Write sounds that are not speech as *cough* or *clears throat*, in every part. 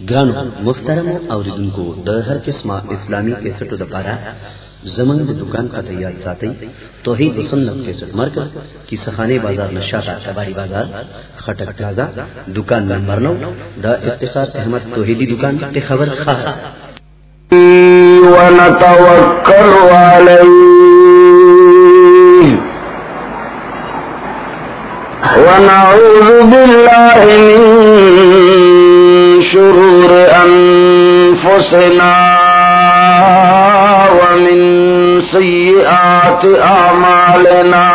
گرانو محترم اوریدن کو د هر قسمه اسلامی کیسټو د پاره زمنګ دکان کا تیار ساتي توحید سنت کیسټ مرکز کی سخانه بازار نشاطا کباری بازار خټک پلازا، دکان نمبر 9 د افتخار احمد توحیدی دکان ته خبر خاص ونتوکل علیه ونعوذ بالله من شرور أنفسنا ومن سيئات أعمالنا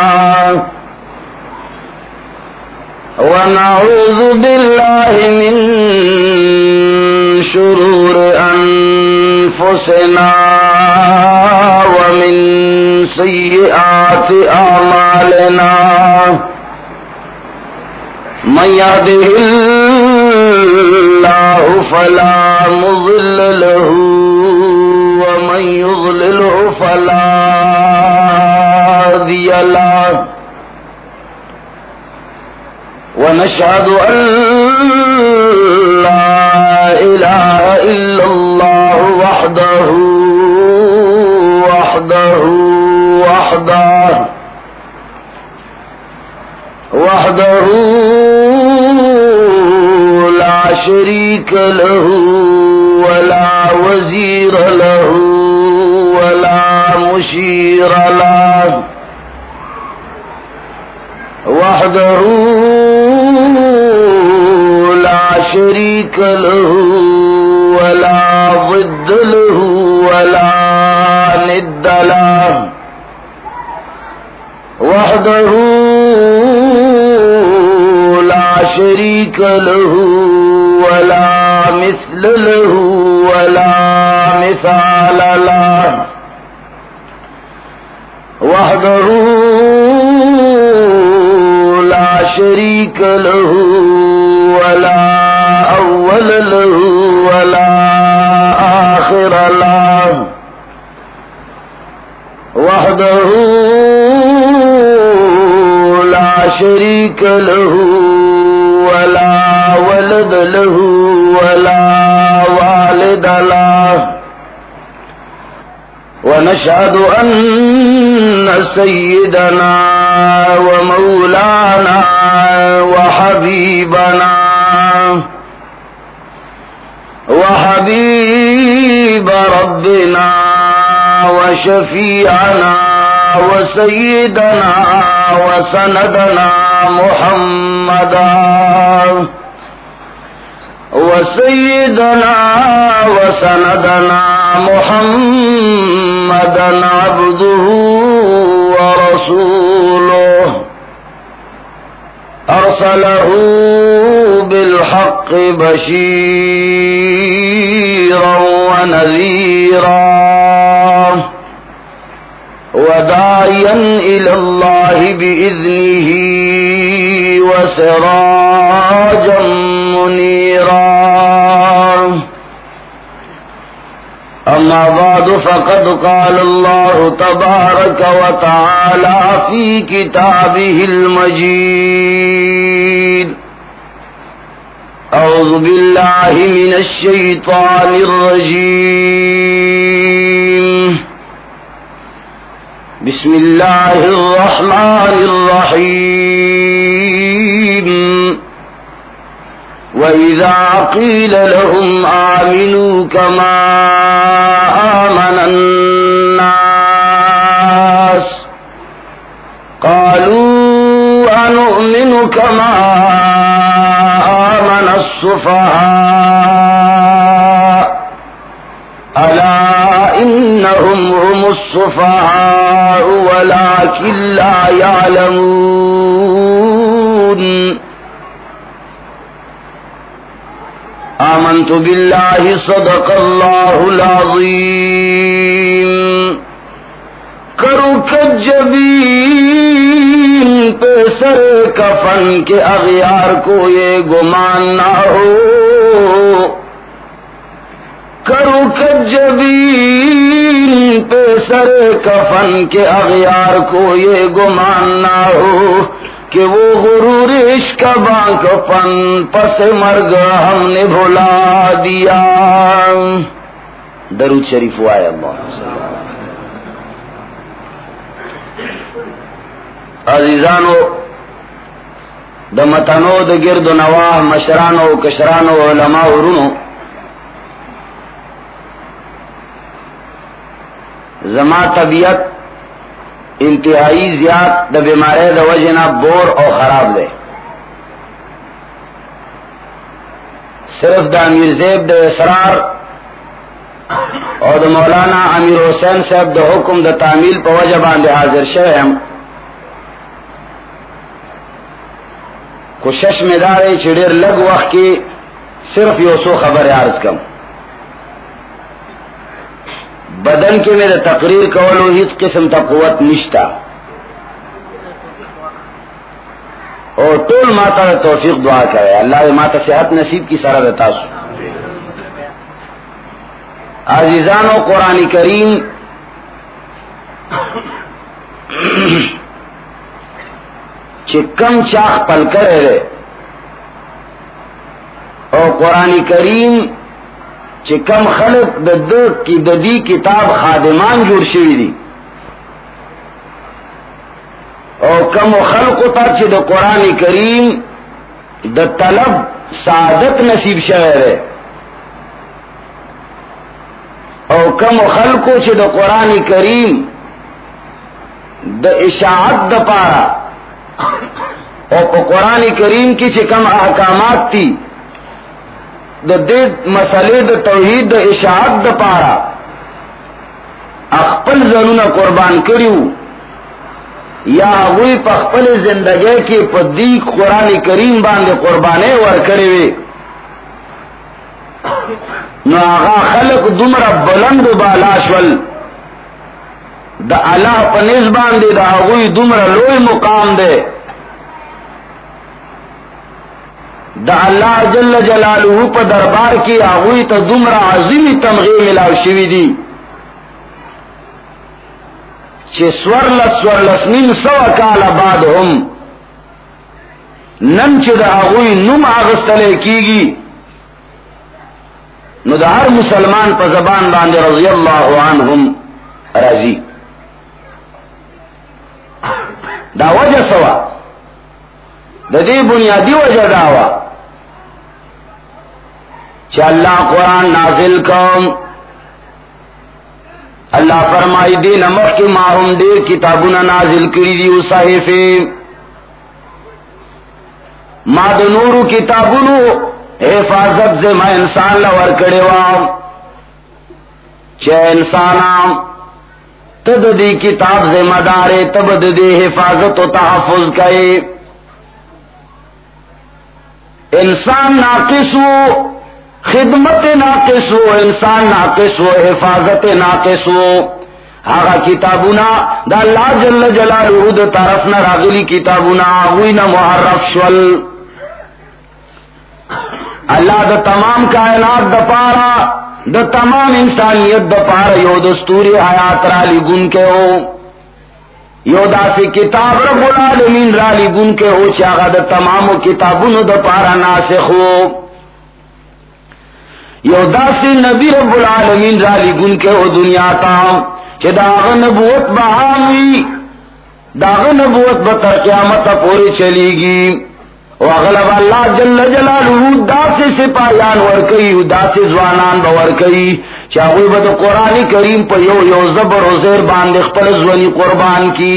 ونعوذ بالله من شرور أنفسنا ومن سيئات أعمالنا من يهده الله الله فلا مضل له، ومن يضلله فلا هادي له. ونشهد أن لا إله إلا الله وحده وحده وحده وحده وحده شريك له ولا وزير له ولا مشير له وحده لا شريك له ولا ضد له ولا ند له وحده لا شريك له ولا مثل له ولا مثال له. وحده لا شريك له ولا أول له ولا آخر له. وحده لا شريك له ولا ولد له ولا والد له. ونشهد أن سيدنا ومولانا وحبيبنا وحبيب ربنا وشفيعنا وسيدنا وسندنا محمدا وسيدنا وسندنا محمدا عبده ورسوله. أرسله بالحق بشيرا ونذيرا. وداعيا إلى الله بإذنه وسراجا منيرا. أما بعد، فقد قال الله تبارك وتعالى في كتابه المجيد أعوذ بالله من الشيطان الرجيم. بسم الله الرحمن الرحيم وإذا قيل لهم آمنوا كما آمن الناس قالوا أنؤمن كما آمن السفهاء ألا إنهم هم السفهاء ولكن لا يعلمون. آمنت بالله صدق الله العظيم. کرو کجبین پہ سر کفن کے اغیار کو یہ گمان نہ ہو. کرو کجبین پہ سر کفن کے اغیار کو یہ گمان نہ ہو کہ وہ غرور عشق بانک پن پس مرگ ہم نے بھولا دیا۔ درود شریف ہوا ہے عزیزانو د متنو د گرد و نواح، مشرانو، کشرانو، علماء، ورونو زما طبیعت انتہائی زیاد د بیمارے د وجنا بور او خراب دے۔ صرف د امیر زیب د اسرار اور د مولانا امیر حسین صاحب د حکم د تعمیل په وجه باندې حاضر شوم کوشش میں دارے چڑیر لگ وقت کی صرف یو سو خبر عرض کم۔ بدن کے میرے تقریر کولو، اس قسم تا قوت نشتا۔ اور ٹول ماتا توفیق دعا کرے۔ اللہ ماتا صحت نصیب کی سارا بتا سو عزیزان و قرآن کریم چکم چاخ پل کر رہے اور قرآن کریم چکم خلق دد کی ددی کتاب خادمان جوڑ شوی دی. اور کم و خلق تا چ د قرآن کریم د طلب سعادت نصیب شہر ہے او کم خلقو چې د قران کریم د اشاعت د پارا. او په قران کریم کې چې کم احکامات دي د دې مسلې د توحید، د اشاعت د پارا خپل ځانونه قربان کړیو. یا وی په خپل ژوندۍ کې په دې قران کریم باندې قربانې ور کړې وي نو آغا خلق دمر بلند بالا شول. دا اللہ پا نزبان دے دا آغوی دمر لوی مقام دے دا اللہ جل جلالہ پا دربار کی آغوی تا دمر عظیمی تمغی ملاو شوی دی. چه سورلس سورلس نیم سو کال بعد هم نن چې دا آغوی نم آغستلے کیگی. نو دا ہر مسلمان په زبان باندې رضی الله عنهم راضی. دا وجه سوا. د دې بنیادی وجه دا وا چې الله قران نازل کوم الله فرمایي دې نمخ کې ما هم دې کتابونه نازل کړی دي او صحیفه ما د نورو کتابونو حفاظت سے میں انسان لور کڑے وا۔ چھ انسان تد دی کتاب ذمہ دار تب دی حفاظت و تحفظ کرے۔ انسان ناقص ہو۔ خدمت ناقص ہو، انسان ناقص ہو، حفاظت ناقص ہو۔ آغا کتابونا، دا اللہ جل جلالہ دا طرف نہ راغلی کتابونا آغوی نہ محرف شول۔ اللہ د تمام کائنات د پارا د تمام انسانیت د پارا، یو دستوری حیات را لگن کے ہو۔ یو داسی کتاب رب العالمین را لگن کے ہو چاگا د تمام کتابون د پارا ناسخ ہو۔ یو داسی نبی رب العالمین را لگن کے ہو دنیا تا چھ داغ نبوت بہاوی داغ نبوت بتر قیامت پوری چلی گی وغلب اللہ جل جلالہ دا سے سپاہیان ورکی دا سے زوانان بورکی چاہوی با دا قرآن کریم پا یو یو زبر و زیر باند اخپل زونی قربان کی.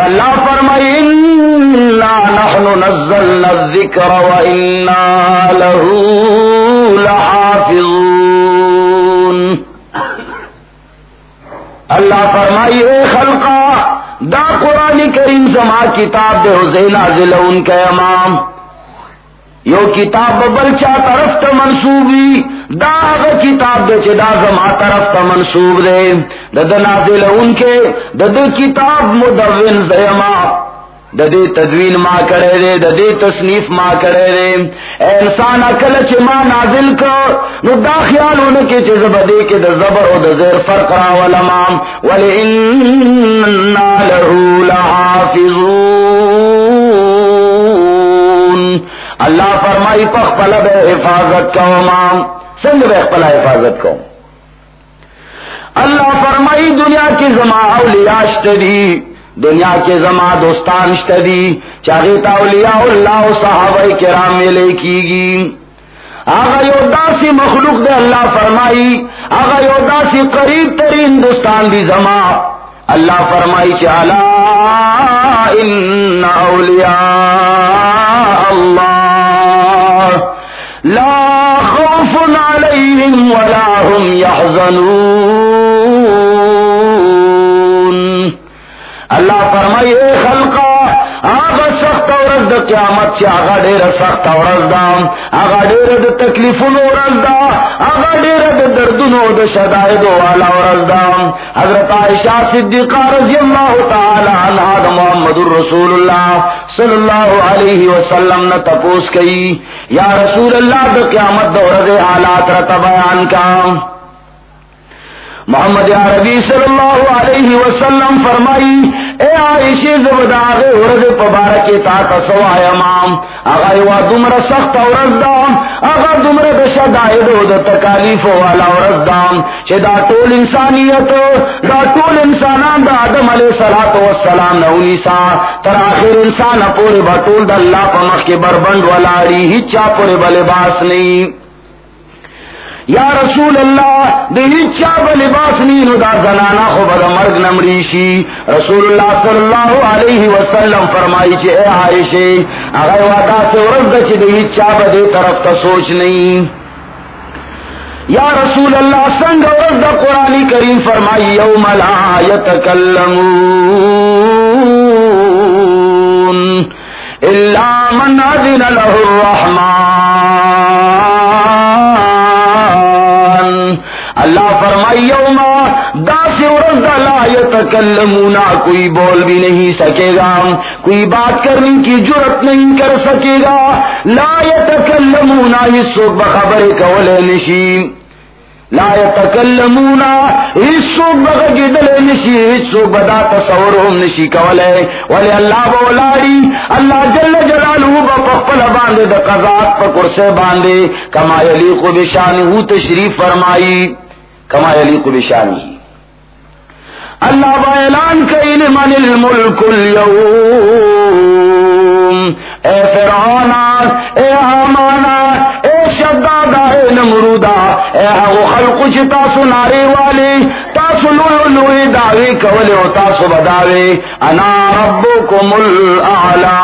اللہ فرمائی انا نحن نزلنا الذکر و انا لہو لحافظون. اللہ فرمائی، اے خلقہ دا قرآن کریم زما کتاب دے حسین ضلع ان کے امام یو کتاب بل چا طرف تا منصوبی دا اغا کتاب دے چے دا زما طرف تا منصوب دے. دا دا نازل ان کے، دا دا کتاب مدون زیما ددی تدوین ما کرے دے ددی تصنیف ما کرے دے. اے انسان اکل چ ما نازل کو نو دا خیال ان کے چ زبدی کے د زبر او د زیر فرق را ولما ول ان له لحافظون. اللہ فرمائی پخ پل حفاظت کو مام سنگ بے پلا حفاظت کو اللہ فرمائی، دنیا کی زما اولیاء اشتری دنیا کے زما دوستان اشتری چاہے اولیاء اللہ صحابہ کرام میں لے کی گی. آگا یودا سی مخلوق دے اللہ فرمائی آگا یودا سی قریب ترین ہندوستان دی زما. اللہ فرمائی چالا ان اولیاء اللہ لا خوف علیہم ولا هم يحزنون اللہ فرمائے خلقہ آغا سخت ورز دا قیامت چی آغا دیر سخت ورز دا. آغا دیر دا تکلیفون ورز دا. آغا دیر دا دردون دا شدائد والا ورز دا. حضرت عائشہ صدیقہ رضی اللہ تعالی عنہ دا محمد الرسول اللہ صلی اللہ علیہ وسلم نے تپوس کئی. یا رسول اللہ دا قیامت دا ورز حالات رتا بیان کا. محمد عربی صلی اللہ علیہ وسلم فرمائی، اے عائشہ زبداغ ورد پبارک تا تسوا امام اغا یوا دمر سخت ورز دام اغا دمر بشدائد و دا تکالیف والا ورز دام چه دا طول انسانیت، دا طول انسانان دا آدم علیہ السلام نونی سا، تر آخر انسان پوری با طول دا اللہ پا مخ کے بربند والاری ہی چا پوری با لباس نہیں۔ یا رسول اللہ دہی چاب لباس نینو دا زنانا خو بدا مرگ نمریشی رسول اللہ صلی اللہ علیہ وسلم فرمائی چھے اے عائشے اگر وادا سے ورد چھے دہی چاب دے طرف تا سوچ نہیں۔ یا رسول اللہ، سنگ ورد قرآن کریم فرمائی، یوم لا یتکلمون الا من اذن له الرحمن۔ اللہ فرمائی یوما دا لا یتکلمونا کوئی بول بھی نہیں سکے گا، کوئی بات کرنے کی جرت نہیں کر سکے گا۔ لا یتکلمونا اس سوک بخبر کولے نشیم لا یتکلمونا اس سوک نشی، اس سوک بدا تصور ہم نشی کولے ولی اللہ بولاری اللہ جل جلالہ بپخپل باندے، دا قضات پا کرسے باندے۔ کما یلیق بشانہو تشریف فرمائی۔ کما یلیق بشانی اللہ با اعلان کئی لمن الملک اليوم. اے فرعونا اے حامانا اے شدادا اے نمرودا اے هغه خلق چې تاسو ناری والی، تاسو لوی لوی دعوی کولی او تاسو بداوی انا ربکم الاعلا.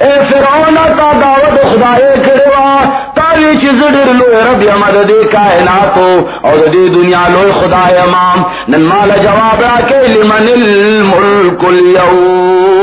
اے فرعون، تا دعوت خدای کړو تاوی چې زړه لوی رب یم د دې کائنات او د دنیا لوی خدای امام نن مال جواب راکې لمن الملک اليوم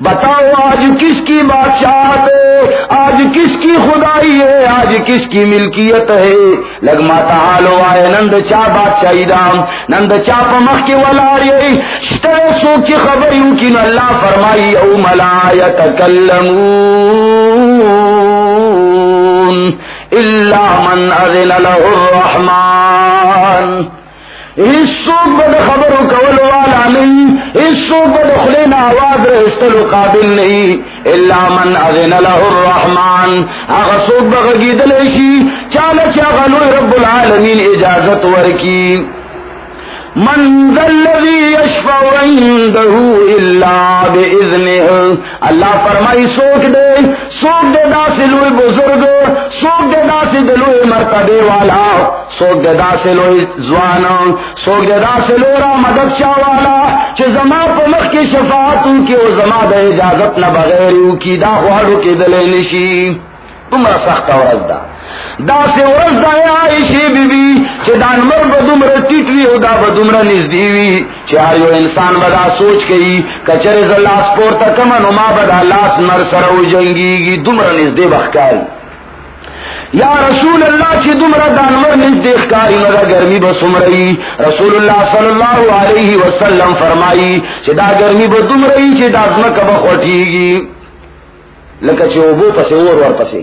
بتاؤ آج کس کی بادشاہت ہے؟ آج کس کی خدائی ہے؟ آج کس کی ملکیت ہے؟ لگما حالو آئے نند چا بادشاہی دام، نند چا پمخ کی ولاری۔ شتر سوک کی خبر یوں کی اللہ فرمائی او ملایت کلمون الا من اذن له الرحمن. حصو بد خبرو کول والا نہیں حصو بد خلین آواز رستلو قابل نہیں الا من اذن له الرحمن. اغا سوک بغگید لیشی چالا چاگا لوی رب العالمین اجازت ورکی. من الذي يشفع عنده الا باذنه اللہ فرمائی سوک دے سوک دے دا سے لوی بزرگ سوک دے دا سے دلوی مرتبے والا سوک دے دا سے لوی زوان سوک دے دا سے لورا مدد شاہ والا چھ زما پا مخ کی شفاعت کی او زما دے اجازت نہ بغیر کی دا خوارو کی دلے نشی۔ تمرا سخت ورز دا۔ دا سے ورز دا یا عائشی بی بی چھ دان مر بدمر ٹیٹوی او دا با بدمر نزدیوی۔ چھ آیو انسان بدا سوچ کئی کچر از زلاس پورتا کمن ما بدا لاس نر سرو جنگی گی دمر نزدی بخکاری یا رسول اللہ چی دمرا دانور نزدیک کاری مگا گرمی بسم رئی رسول اللہ صلی اللہ علیہ وسلم فرمائی چی دا گرمی بدم رئی چی دا ازمک بخوٹی گی۔ لکه چې وبو پسې اور ور پسې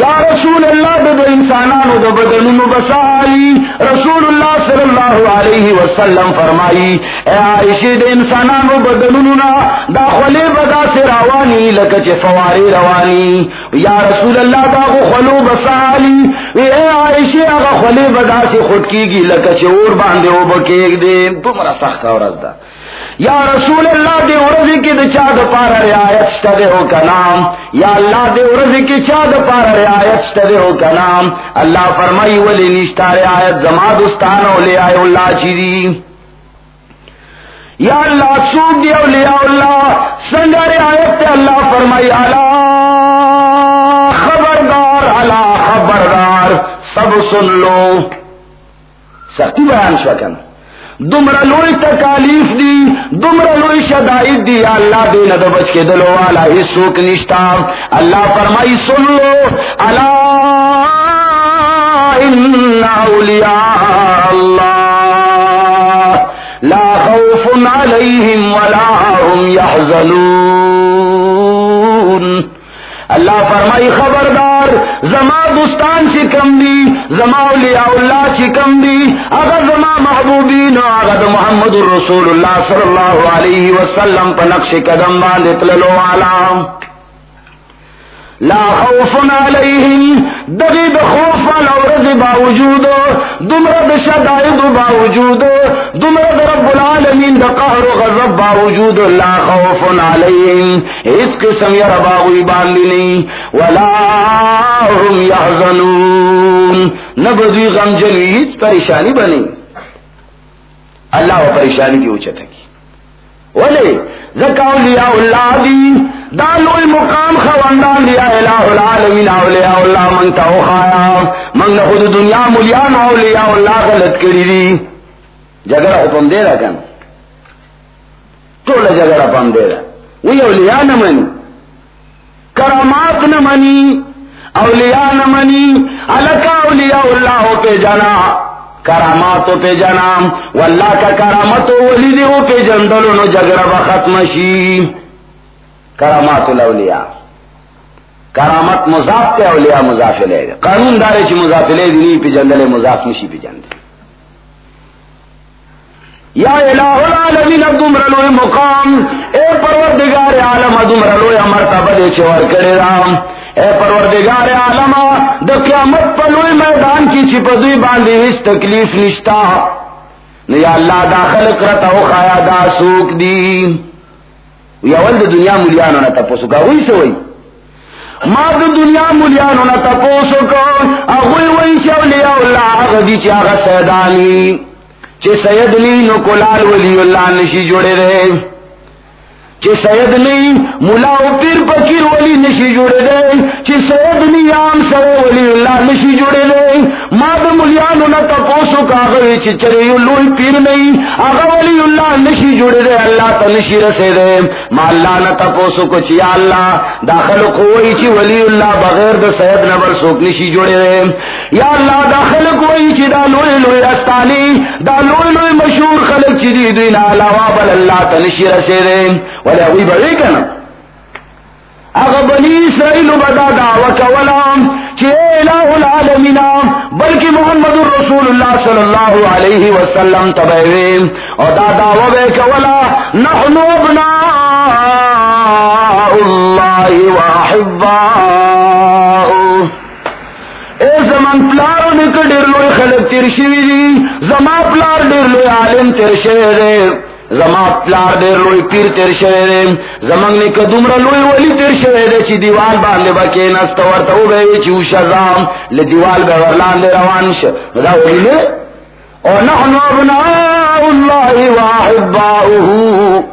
یا رسول الله د انسانانو د بدنونو بسالی رسول الله صلی الله علیه وسلم فرمایي اے عائشه د انسانانو بدنونو نا، دا خلی بدا سے رواني لکه چې فواری رواني یا رسول الله دا خلو بسالی اے عائشه هغه خلی بدا سے خود کیږي لکه چې اور باندې وبکیږي دې تمہارا سخت اورز ده یا رسول اللہ دے ارضی کی دے چاد پارا رعایت شتا دے ہو کا نام یا اللہ دے ارضی کی چاد پارا رعایت شتا دے ہو کا نام اللہ فرمائی ولی نشتا رعایت زما دستانو لے آئے اللہ چی یا اللہ سوک دی اولیاء اللہ سنگا رعایت تے اللہ فرمائی علا خبردار علا خبردار، سب سن لو۔ سختی بیان شکن دمر لوئی تکالیف دی دمر لوئی شدائد دی، اللہ دے نہ بچ کے دلو والا ہی سوک نشتا۔ اللہ فرمائی، سن لو اللہ ان اولیاء اللہ۔ لا خوف علیہم ولا هم يحزنون اللہ فرمائی خبردار، زما دوستان چی کم دی، زما اولیاء اللہ چی کم دی، اگر زما محبوبین اگر محمد الرسول اللہ صلی اللہ علیہ وسلم پا نقش قدم باندت للو علام لا خوف علیہم دغی د خوف الورز باوجود، دمر د شدائد باوجود، دمر رب العالمین د قهر و غضب باوجود، لا خوف علیہم، اس قسم یا رباوی باندی نہیں، ولا هم يحزنون نبذی غم جنوی پریشانی بنی۔ اللہ و پریشانی کی اوچت کی ولی زکا اولیاء اللہ دی دا لوی مقام خواندان دیا الہ العالمین، اولیاء اللہ منگتا او خایا منگ خود دنیا ملیان اولیاء اللہ غلط کری دی. جگڑا حکم دے رہا کن. تولا جگڑا پم دے رہا وی اولیاء نمانی. کرامات نمانی، اولیاء نمانی، علکا اولیاء اللہ پہ جانا کراماتو پہ جنام، واللہ کا کرامتو ولی دیو پہ جندلو نو جگرہ با ختم شی. کرامات الاولیاء کرامت مضاف تے اولیاء مضاف لے گا قانون دارے چی مضاف لے دی نہیں پہ جندلے، مضاف نشی پہ جندل یا الہ العالمین دمرلو مقام. اے پروردگار عالم دمرلو مرتبہ دے چور کرے رام. اے پروردگار عالم، د قیامت په لوی میدان کې چې په دوی باندې هیڅ تکلیف نشتا نو یا الله داخل کرتا او خایا، دا سوق دی یا ول دنیا مليانو نه تاسو کا وای سوې ما د دنیا مليانو نه تاسو کو هغه وای چې اولیاء الله هغه دي چې هغه سیدانی۔ چې سید لی نو کولال ولی الله نشي جوړې رہے۔ چی سید نی ملا پیر پکیر ولی نشی جوڑے دے، چی سید نی عام سرے ولی اللہ نشی جوڑے دے۔ ما دا ملیانو نا تپوسو کاغوی چی چرے یو پیر نہیں آغا ولی اللہ نشی جوڑے دے، اللہ تا نشی رسے دے۔ ما اللہ نا تپوسو کو چی اللہ، داخل کوئی چی ولی اللہ بغیر دا سید نبر سوک نشی جوڑے دے۔ یا اللہ، داخل کوئی چی دا لوی لوی استانی دا لوی لوی مشہور خلق چی دی دینا علاوہ بل اللہ تا نشی رسے دے۔ ولی اگوی بڑی کنا۔ اگا بنی اسرائیل بدا دعوی کولام چی الہ العالمین، بلکہ محمد رسول اللہ صلی اللہ علیہ وسلم تبیویم اور دا دعوی بے کولا نحنو ابناء اللہ واحباؤ اے زمان پلارو نکا دیر لوی خلق تیر شوی دی، زمان پلار دیر لوی عالم تیر شوی دی۔ زما پلار دیر لوی پیر تیر شوی دی. زمنګ نه کدومره لوی ولی تیر شوی دی چې دیوال باندې بکې نست ورته وې چې وشزام له دیوال به ورلاندې روان شه. دا ویلې؟ او نحن ابناء الله واحباؤه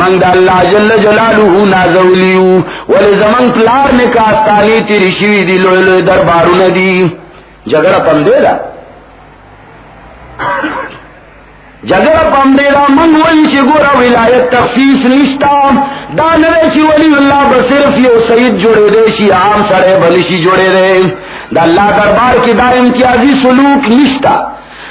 من دا اللہ جل جلالہ نازولیو ولی زمن پلار نے کاستانی تیری شوی دی لوی لوی دربارو ندی جگڑا پم دے دا جگڑا پم دے دا من ولی چی گورا ولایت تخصیص نشتا دا نرے چی ولی اللہ بصرف یو سید جوڑے دے شی عام سڑے بلشی جوڑے دے. دا اللہ دربار کی دا امتیازی سلوک نشتا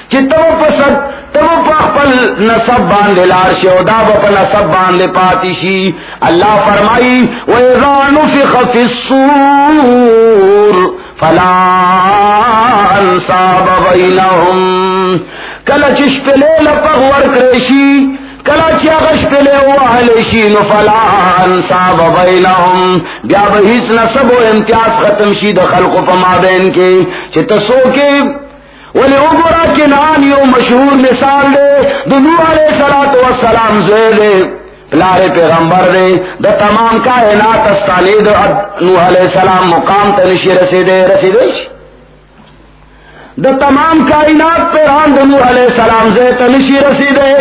کہ تو پسند تو پخپل نصب باندھ لار شو دا بپ نصب باندھ پاتی شی. اللہ فرمائی، وَإِذَا نُفِخَ فِي الصُّورِ فَلَا أَنْصَابَ بَيْنَهُمْ کل چشپلے لپغ ورکریشی کلا چیا غش پلے وحلشی نفلا انصاب بینہم بیا بہیس نصب و امتیاز ختم شی دا خلق پا مابین کے چی تسو کے ولی اگورا کنان یو مشہور مثال دے دنو علیہ سلام و سلام زوے دے پلارے پیغمبر دے دا تمام کائنات استانی دا نوح علیہ السلام مقام تنشی رسیدے رسیدے شی دا تمام کائنات پیران دنو علیہ السلام سے تنشی رسیدے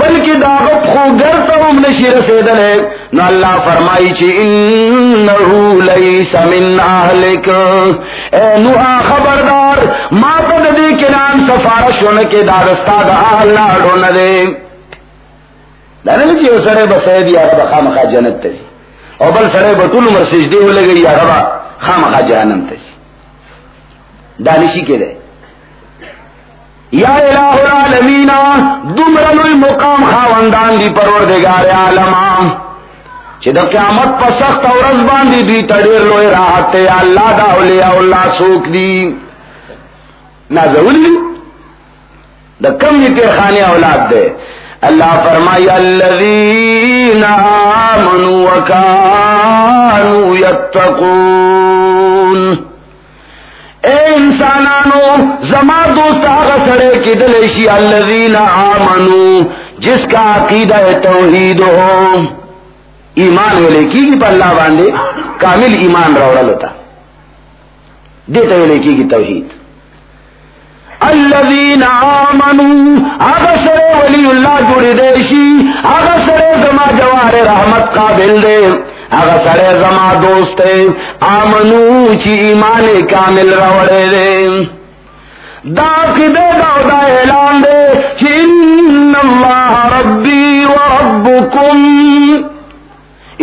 بلکہ داغت خو گر تم نشی رسیدے نو اللہ فرمائی چی، انہو لیس من اہلک۔ اے نوحا خبردار، ما پد دی کنان سفارش ہونے کے دارستا دا اہل ناڑو ندے دانے چی او سڑے بسے دی آگا بخا جنت تجی او بل سڑے بطول عمر سجدے ہو لگئی آگا بخا مخا جہنم تجی دانشی کے دے۔ یا الہ العالمین دمرن المقام خاوندان دی پروردگار عالم چې د قیامت په سخت اور ورځ باندې دوی تډیر لوی راحت ته الله دا اولیاء الله سوک دی. نازول دی د کم یې تیر خانه اولاد دی اللہ فرمائی، الذین آمنوا وکانوا یتقون. اے انسانانو، زما دوست آغا سڑے کی دلیشی الذین آمنو، جس کا عقیدہ توحید ہو۔ ایمان ویلے کی گی پا اللہ باندے، کامل ایمان روڑا لتا۔ دیتا ویلے کی گی توحید۔ الذین آمنو، آغا سڑے ولی اللہ جوڑی دیشی آغا سڑے زما جوار رحمت قابل دے۔ اگر سڑے زما دوست آمنو چی ایمان کامل روڑے دے۔ دا کی دے دا دا اعلان دے چی ان اللہ ربی و ربکم۔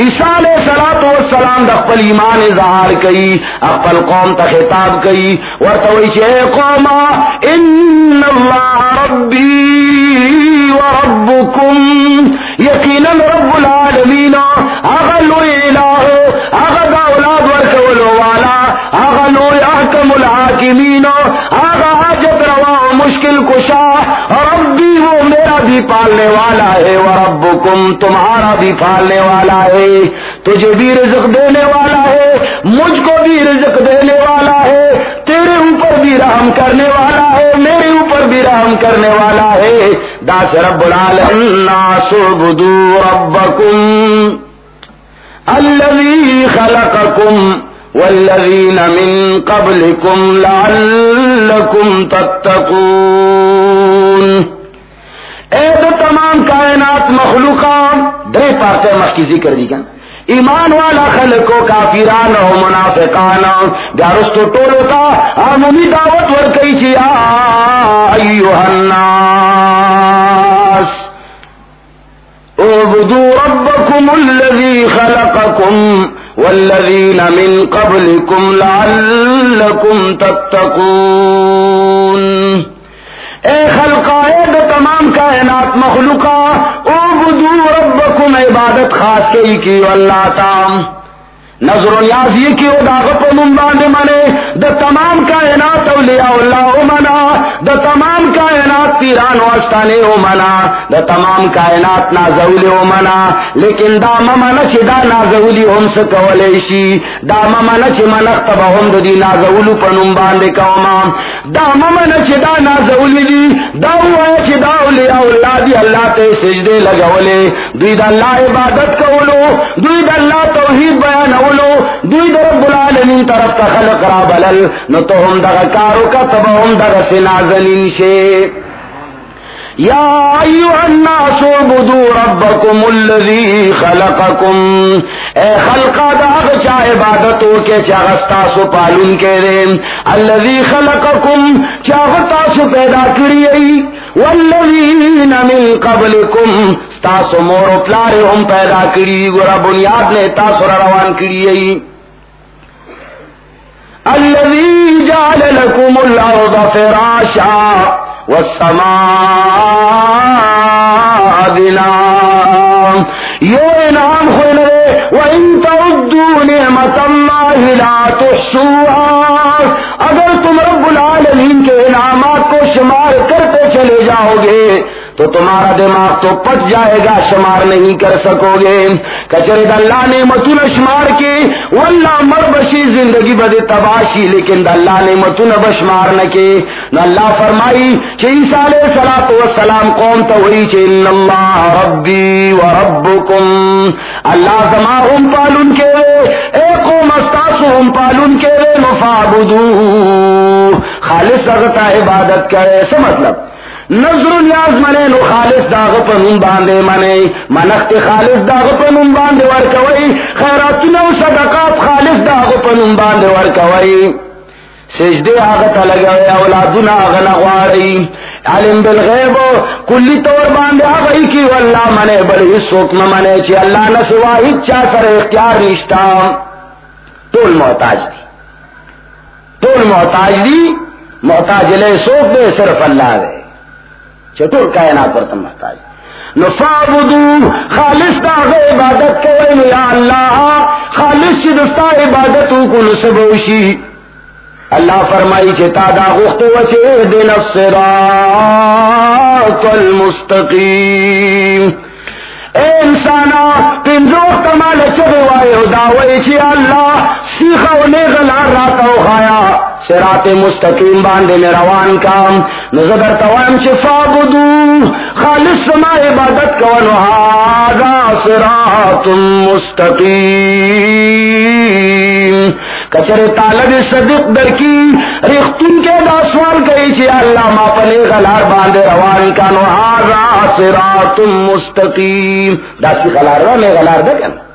عیسیٰ علیہ سلام و سلام دا ایمان اظہار کئی اقبل قوم تا خطاب کئی ورطوئی چھے قوما ان اللہ ربی و ربکم، یقینا رب العالمین اغلو الہ، اغا اولاد ورکولو والا اغلو احکم الحاکمین، اغا حاجت روا مشکل کشا ربی بھی پالنے والا ہے وہ تمہارا بھی پالنے والا ہے۔ تجھے بھی رزق دینے والا ہے، مجھ کو بھی رزق دینے والا ہے۔ تیرے اوپر بھی رحم کرنے والا ہے، میرے اوپر بھی رحم کرنے والا ہے۔ داس رب العالمین سبدو ربکم۔ الذي خلقكم والذين من قبلكم لعلكم تتقون۔ اے دو تمام کائنات مخلوقات دے پاتے مخ کی ذکر دی گا ایمان والا خلقو، کافران و منافقان۔ بیارستو ٹولو تا عمومی دعوت ورکی چی ایوہ الناس۔ اعبدوا ربكم الذي خلقكم والذين من قبلكم لعلكم تتقون۔ اے خلقائے دو تمام کائنات مخلوقہ او بدو ربکم، عبادت خاص کے کی اللہ تام نظر و نیاز یہ کی داغت و ممباند منے دا تمام کائنات اولیاء اللہ منا دا تمام کائنات تیران وستانے او منا دا تمام کائنات نازولی او منا لیکن دا ممنا چی دا نازولی ہم سکولیشی دا ممنا چی منخت با ہم دا دی نازولو پا نمباند کوما دا ممنا چی دا نازولی دی، دا ہوا چی دا اولیاء اللہ دی اللہ تے سجدے لگولے۔ دوی دا اللہ عبادت کولو، دوی دا اللہ توحید بیانو کولو دوی در رب العالمین طرف تا خلق را بلل. نو تو ہم دغا کارو کا تب ہم دغا سنازلین شے یا ایوہ الناس عبدو ربکم اللذی خلقکم. اے خلقا داغ چا عبادتو کے چاغستا سو پالن کے دے اللذی خلقکم چاغتا سو پیدا کریئی والذین من قبلکم ستاسو مور و پلارے ہم پیدا کری گورا بنیاد نے تاسو روان کری الذي وجعل لكم الأرض فراشا والسماء بناء. یہ انعام ہونے وَإِن تَعُدُّوا نِعْمَةَ اللَّهِ لَا تُحْصُوهَا. اگر تم رب العالمین کے شمار کرتے چلے جاؤ گے تو تمہارا دماغ تو پٹ جائے گا، شمار نہیں کر سکو گے کچرے اللہ نے متن شمار کی، واللہ مر بشی زندگی بد تباشی، لیکن اللہ نے متن بشمار نہ کی۔ نہ اللہ فرمائی چین سال سلا تو سلام قوم تو ہوئی چین اللہ ربی و ربکم۔ اللہ زما ہم پالن کے اے قوم استاسو ہم پالن کے مفابدو خالص اغتا عبادت کرے سے مطلب۔ نظر نیاز منے، نو خالص داغ پنون باندے منے۔ منخت خالص داغ پنون باندے ورکوئی خیرات نو صدقات خالص داغ پنون باندے ورکوئی سجدے آغت لگوئے اولادنا آغنا غواری علم بالغیب کلی طور باندے آغئی کی، واللہ منے، بل بڑی سوکم منے۔ چی اللہ نسوا ہچا سر اختیار نشتا۔ طول محتاج دی طول محتاج دی، محتاج لے سوک دے، صرف اللہ دے۔ چطور کائنات پر تم محتاج؟ نفابدو خالص دا عبادت کوئی یا اللہ، خالص شدستا عبادتو کو نسبوشی اللہ فرمائی چتا دا غخت وچے دن الصراط المستقیم۔ اے انسانا پنزو کمال چگے وائے داوئی چی اللہ؟ سیخا و نیغل راتا و خایا۔ سرات مستقیم باندے میں روان کام۔ نظر توام چی فابدو۔ خالص سما عبادت کونو هذا صراط مستقیم۔ کچرے طالب صدق در کی رختن کے دا سوال کئی چی اللہ، ما پلے غلار باندے روان کانو هذا صراط مستقیم. دا سی غلار دا میں غلار دا کن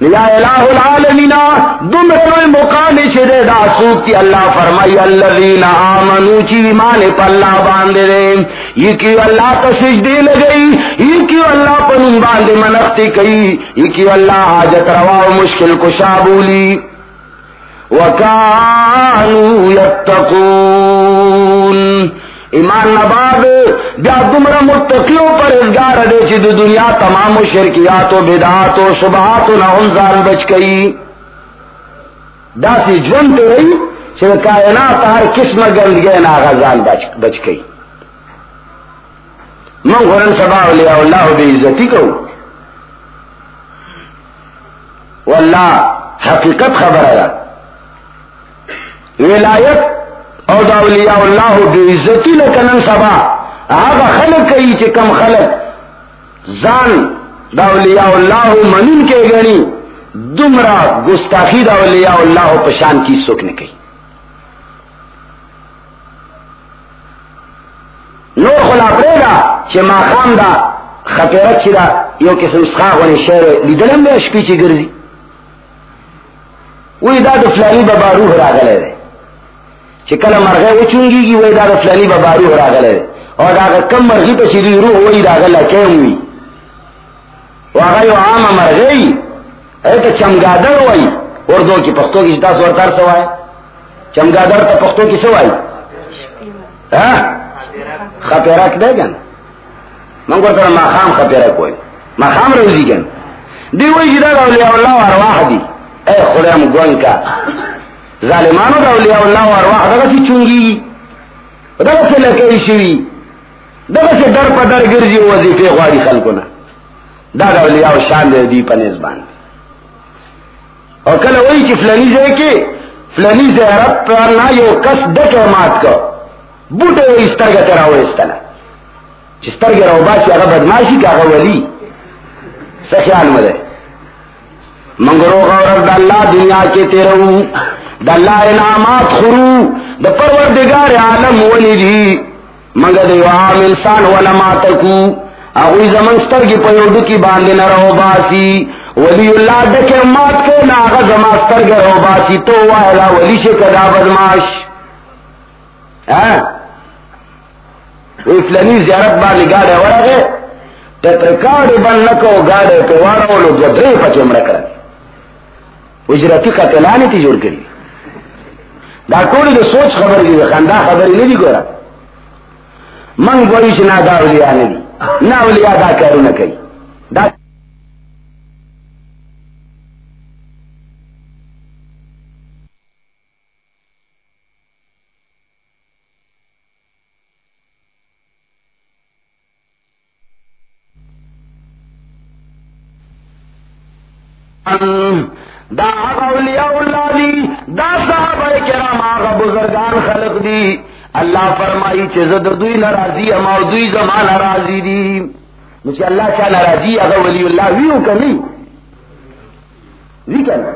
یا الہ العالمین، دم روی مقام شدے دا سوک کی اللہ فرمائی، الذین آمنو چی ایمان پا اللہ باندے دے۔ یہ کیو اللہ کا سجدے لگئی؟ یہ کیو اللہ پا نم باندے منختی کئی؟ یہ کیو اللہ حاجت روا و مشکل کو شابولی وکانو یتقون۔ ایمان نباد بیا دمرا متقیوں پر ازگار دے چی دو دنیا تمام و شرکیات و بدعات و شبہات و نہم زان بچ کئی. دا سی جون تے رہی چی کائنات ہر قسم گندگی ناغا زان بچ, بچ کئی. من غرن سبا اولیاء اللہ بے عزتی کو. واللہ حقیقت خبر ہے۔ ولایت او دا اولیاء اللہ بے عزتی لکنن سبا. آغا خلق کئی چی کم خلق. زان دا اولیاء اللہ منن کے گنی. دمرا گستاخی دا اولیاء اللہ پشان کی سکن کئی. نور خلا پریدا چی ما خام دا خطیرت چی دا یو کسم سخاق ونی شیر لیدلم بے شپی چی گرزی. وی دا دا بابا روح را گلے دے. چې کله مرغه وچونګيږي وای دا فلانی به بارو راغله او دا کم مرغی ته چې روح وای راغله کوم وي واغه یو عام مرغی ایته چمګادر وای اردو کې، پښتو کې تاسو ورتار سوای چمګادر ته پښتو کې سوای ها؟ خپیرک دی ګن موږ ورته ما خام خپیرک وای ما خام روزي ګن دی وای چې اولیاء الله ارواح دي. اے خدای مو ګون کا ظالمانو دا اولیاء اللہ و ارواح دغه سی چونگی دغه سی لکی شوی دغه سی در پا در گرزی و وظیفه غواری خلقونا دا دا اولیاء و شان دے دی پا نزبان او کله وای چې فلانی ځای کې فلانی ځای رب پر نه یو کس دکه مات کو بوټه وې سترګه تر اوستله چې سترګه راو باسي هغه بدمعشي کاغه ولی څه خیال مده منګرو غورز د الله دنیا کې تیرو د الله انعامات خرو د پروردگار عالم ولی دی، مگر د عام انسان ولا ماتکو هغه زمون سترګې په یو ډکی باندې نه راو باسي ولی اللہ دکے مات کے ناغا زما سترګې راو باسي تو وایلا ولی شه کدا بدمعاش وی فلانی زیارت باندې گاڑی ورغه تترکاڑی بند نکو، گاڑی پہ وارولو، دو درې پکې مړه کړل اجرتی قتلانی تی جوړ کړی دا ټول د سوچ خبرې دي خندا خبرې نه دي ګوره. من وایي چې نه دا اولیاء نه دي. نه اولیاء دا کارونه کوي. دا دا اولیاء اللہ دی دا آغا خلق دی۔ اللہ فرمائی چه زد دوی نرازی اما دوی زمان نرازی دی۔ مجھے اللہ چا نرازی اغا ولی اللہ ویو کنی وی کنا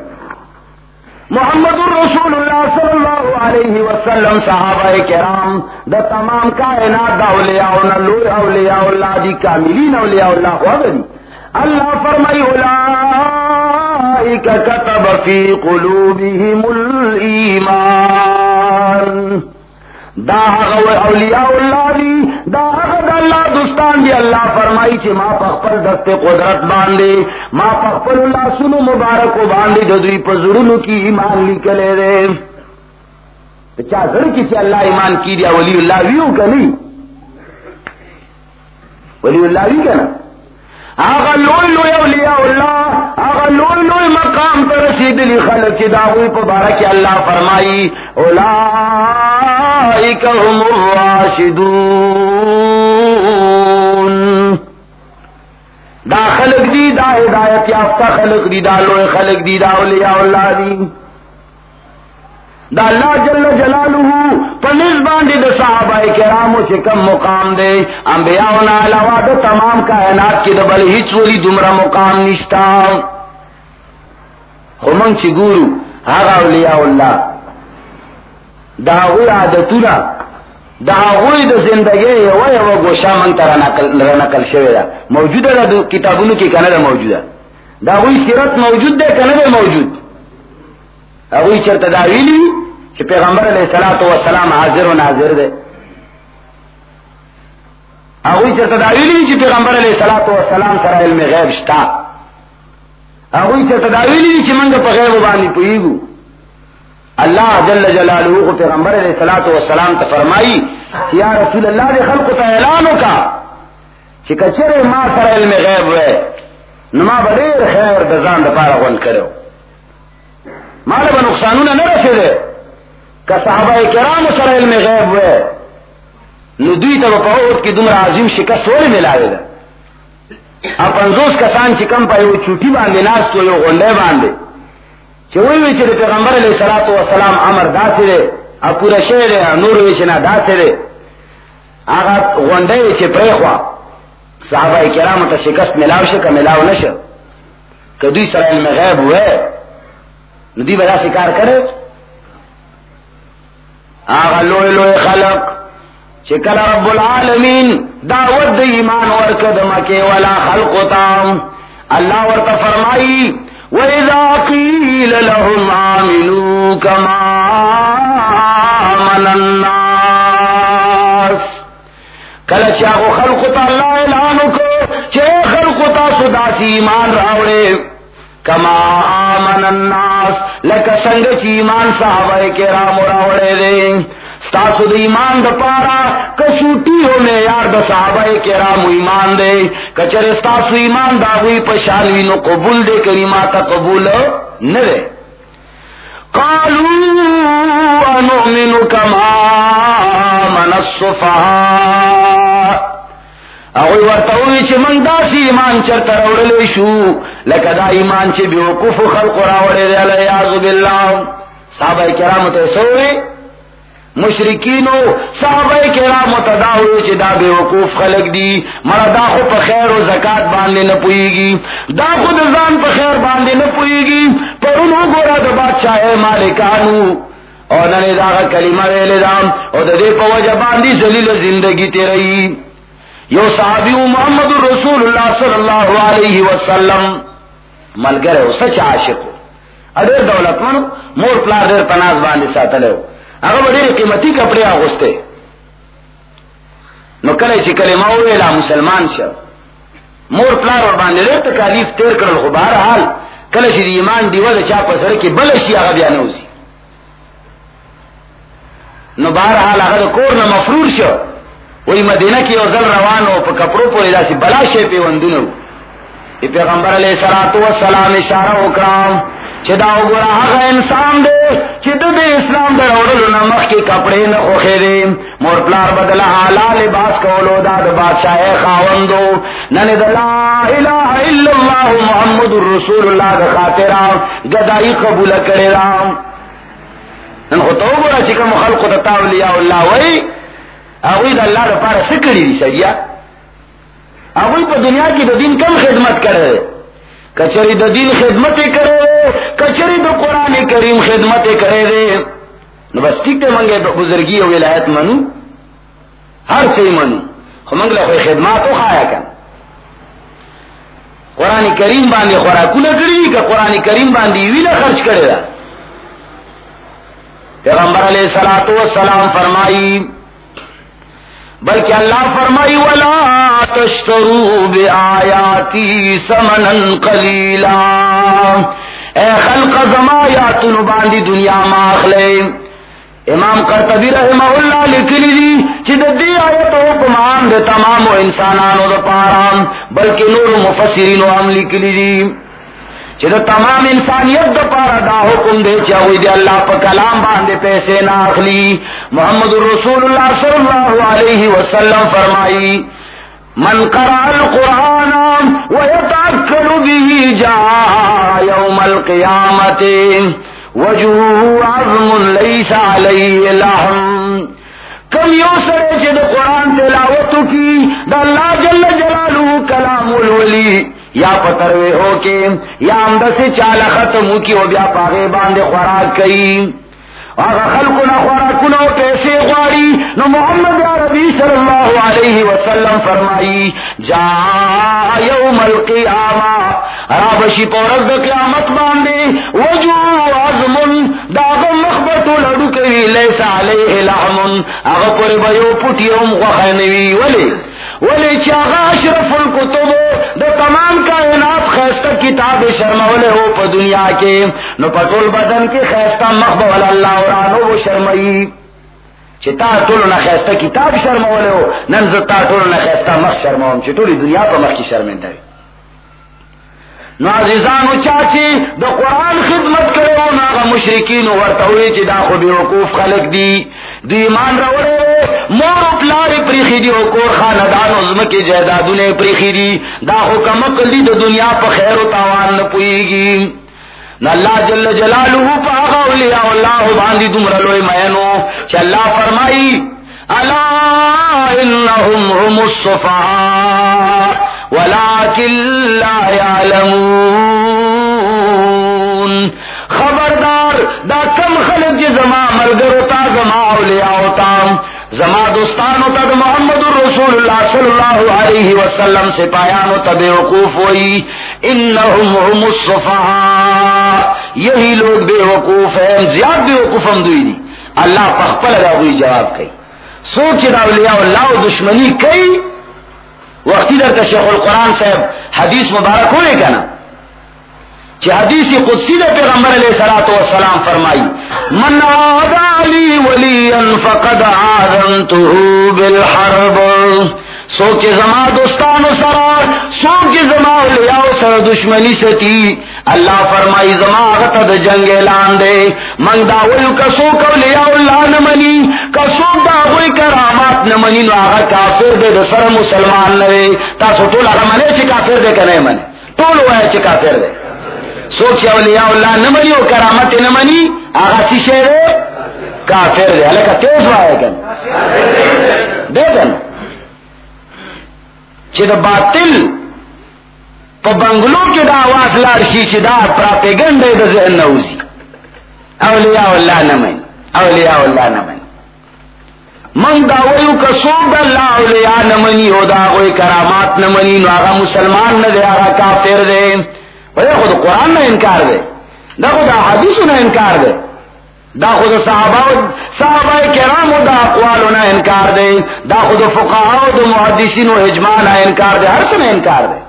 محمد الرسول اللہ صلی اللہ علیہ وسلم، صحابہ کرام، دا تمام کائنات دا اولیاء لوی اولیاء، اللہ دی کاملین اولیاء، اللہ خواب دی اللہ فرمائی اولیاء كتب في قلوبهم الإيمان دا اولیاء اللہ دی، دا اللہ دوستان دی. اللہ فرمائی چی ما پخپل دست قدرت باندے ما پخپل اللہ سنو مبارک باندے جدوی پزرونو کی ایمان لکلے دے. چاہ زر کسی اللہ ایمان کی دیا ولی اللہ ویو کنی ولی اللہ وی کنا آغا لوئی لوئی اولیاء اللہ، آغا لوئی لوئی مقام پر رسید لی خلق چی داوی پا بارک اللہ فرمائی، اولائک هم الراشدون۔ دا خلق دی، دا ہدایت یافتہ خلق دی، دا لوئی خلق دی، دا اولیاء اللہ دی۔ دا اللہ جل جلالہ پنز باندې د صحابه کرامو چې کم مقام دی انبیاء علاوه د تمام کائنات کې د بل هیڅ ولی دومره مقام نشتا۔ همون چې ګورو هغه اولیاء الله دا غوی عادتونه دا غوی د زندګۍ یو یو ګوښه من تر نقل نقل شوی دا۔ موجوده ده کتابونو کې کنه موجوده دا دا غوی سیرت موجود ده کنه موجود۔ هغه چرته دا ویلی چې پیغمبر علیہ الصلوۃ والسلام حاضر و ناظر دی. هغه چرته دا ویلی چې پیغمبر علیہ الصلوۃ والسلام سره علم غیب شتا هغه چرته دا ویلی چې موږ په غیب باندې پویګو الله جل جلاله کو پیغمبر علیہ الصلوۃ والسلام ته فرمایي چې یا رسول الله دې خلق ته اعلان وکا چې کچره ما سره علم غیب وې، نو ما خیر د ځان لپاره غون کړو مال به نقصانونه نه رسیدل که صحابه کرام سره علم غیب وې نو دوی ته په اوت عظیم شکست ولې ملاوي ده ا پنځوس کسان چې کم په یو چوټي باندې ناس تو یو غونډه باندې چې وی وی چې پیغمبر علیه الصلاۃ والسلام امر داسې ده ا پورا شعر نور وی چې نه داسې ده هغه غونډه چې پرې خوا۔ صحابه کرام ته شکست ملاو شي که ملاو نشه که دوی سره علم غیب وې نو دی بدا سکار کرے. آغا لوی لوی خلق چکل رب العالمین دعوت دی ایمان ورکد مکے ولا خلق تام اللہ ورطا فرمائی، وَإِذَا قِيلَ لَهُمْ آمِنُوا كَمَا آمَنَ النَّاسِ. کل چاہو خلق تا اللہ اعلانو کو چھے خلق تا صدا سی ایمان راوڑے. کما آمن الناس لکا سنگ چی ایمان صحابہ کرام راوڑے دے ستاسو دا ایمان دا پارا کسوٹی ہو میں یار دا صحابہ کرام ایمان دے کچر ستاسو ایمان دا ہوئی پشانوی نو قبول دے کریماتا قبول نرے قالوا انؤمن كما من الصفحاء اغوی ورتوی چې من داسې ایمان چرته راوړلی شو لکه دا ایمان چې بیوقوف خلق راوړی دی علیاذ بالله. صحابه کرامو ته سوې مشرکینو، صحابه کرامو ته دا وی چې دا بیوقوف خلق دي. مړه دا خو په خیر او زکات باندې نه پويږي دا خو د ځان په خیر باندې نه پويږي پرونو ګوره د بادشاہ مالکانو. او نن دا کلمه ویل دا او د دې په وجه باندې ذلیل ژوندۍ تیرې یو صحابی محمد رسول اللہ صلی اللہ علیہ وسلم. ملګری او سچ عاشق اډیر دولتمن مور پلار ډیر پناز باندې ساتلو هغه ډیر قیمتي کپڑے اغوسته نو کله چې کلمه ویلا مسلمان شه مور پلار ور باندې ډیر تکالیف تیر کړل خو بهر حال کله چې ایمان دیوله چا په سره کې بل شي هغه بیا نه وسی نو بار حال هغه کور نه مفرور شو وای مدینه کې یو ځل روانو په کپړو پورې داسې بلا شی پیوندونه پیغمبر علیہ الصلوۃ والسلام اشاره وکړه چې دا هغه انسان دی چې د اسلام د راوړلو نه مخکې کپڑے نه خوخې دي مور پلار بدل حالا لباس کولو، دا د بادشاہ خاوندو۔ نن د لا اله الا الله محمد رسول الله د خاطر غدای قبول کړي را نن خو ته وګوره چې کوم خلق د تاولیا الله وای هغه د الله لپاره څه کړی دي سړیا هغه په دنیا کې د دین کم خدمت کړي کچری د دین خدمت کرے، کچری د قران کریم خدمت کرے۔ دے نو بس ٹھیک ته منګه د بزرګي او ولایت منو هر څه منو۔ خو موږ له خدمات خو خایا کړه قران کریم باندې خوراکونه کړی که قران کریم باندې ویله خرج کړی دا پیغمبر علیہ الصلوۃ والسلام فرمائی بلکہ اللہ فرمائی، ولا تشترو بے آیاتی سمن کلیلا اے خلق زما یا تن باندی دنیا ماخلے امام کرتبی رحمہ اللہ لکلی دی چی دا دی آیت حکم عام دے تمام و انسانانو دا پارا، بلکہ نور مفسرین و عام لکلی دی۔ چې د تمام انسانیت د پاره دا حکم دی چې وي دی الله په کلام باندې پیسې نه اخلي محمد رسول الله صلی الله علیه وسلم فرمایي من قرأ القرآن ويتأكل به جاء يوم القيامة وجهه عظم ليس عليه لحم۔ کم یو سره چې د قرآن تلاوت کی د الله جل جلاله کلام الولی۔ یا پتروے ہو کے، یا اندر سے چال ختم کی ہو بیا پاگے باندھے خوراک کئی۔ اگر خلق نہ خوراک نہ پیسے غاری نو محمد عربی صلی اللہ علیہ وسلم فرمائی، جا یوم القیامہ۔ رابشی پورز قیامت باندے۔ وجو عظم، داغ مخبت لڑو کئی، لیسا علیہ لحمن اگر پر بیو پوٹی ام غخنوی ولی ولی چاغا اشرف الکتب د تمام کائنات خیستہ کتاب شرمولے ہو پا دنیا کے، نو پتول بدن کے خیستہ مخب والا اللہ ورانو وہ شرمئی۔ چتا ټولو نه خیسته کتاب شرموله او نن زتا ټولو نه خیسته مخ شرموم چې ټولي دنیا په مخ کی کې شرمنده نو عزیزانو چاچی د قرآن خدمت کرو ناغا مشرکین ورته وی چې دا خو بیوقوف خلق دی۔ دی ایمان راوړې مور پلار پریخي دی او کور خاندان عظمت کې جیدادونه پریخي دی. دا حکم کلی د دنیا په خیر او تاوان نه پويږي نہ اللہ جل جلالہ پاغا اولیاء اللہ باندی دمر لوی مینو. چا اللہ فرمائی، الا انہم هم الصفحاء ولكن لا يعلمون زما ملگر ہوتا زما اولیاء ہوتا زما دوستان ہوتا تو محمد رسول اللہ صلی اللہ علیہ وسلم سے پایا نو تب وقوف ہوئی۔ انہم هم الصفحاء یہی لوگ بے وقوف ہیں، زیاد بے وقوف ہم دوئی دی اللہ پخپل دا ہوئی جواب کئی۔ سوچ دا اولیاء اللہ و دشمنی کئی۔ وقتی در کا شیخ القرآن صاحب حدیث مبارک ہوئے کنا کہ حدیث قدسی دا پیغمبر علیہ الصلوۃ والسلام فرمائی، من عادى لي وليا فقد عاذنته بالحرب. سوچ زما دوستانو سرا، سوچ زما اولیاء سر دشمنی ستی اللہ فرمائی زما غت د جنگ اعلان دے۔ من دا ویو کسو کو اولیاء اللہ نمنی کسو دا وی کرامات نمنی نو هغه کافر دے د سر مسلمان نه تاسو ټول هغه منه چې کافر دے کنه منه ټول وای چې کافر دے۔ سوچ اولیاء اللہ نمانی و کرامت نمانی آغا آگا چی شیر کافر دے اللہ کا تیز رہا ہے کن دے کن چی دا باطل پا بنگلو کی دا آواز لارشی چی دا پراپیگنڈ دے دا ذہن نوزی اولیاء اللہ نمانی اولیاء اللہ نمانی من دا ویو کسوب دا اللہ اولیاء نمانی ہو دا اوی کرامات نمانی نو آغا مسلمان ندے آغا کافر دے آگا کافر دے وای خو د قران انکار دی دا خو د حدیثو انکار دی دا خود صحابه صحابه کرامو دا اقوالو نه انکار دی دا خود فقهاو د محدثینو اجماع نه انکار دی هر څه نه انکار دی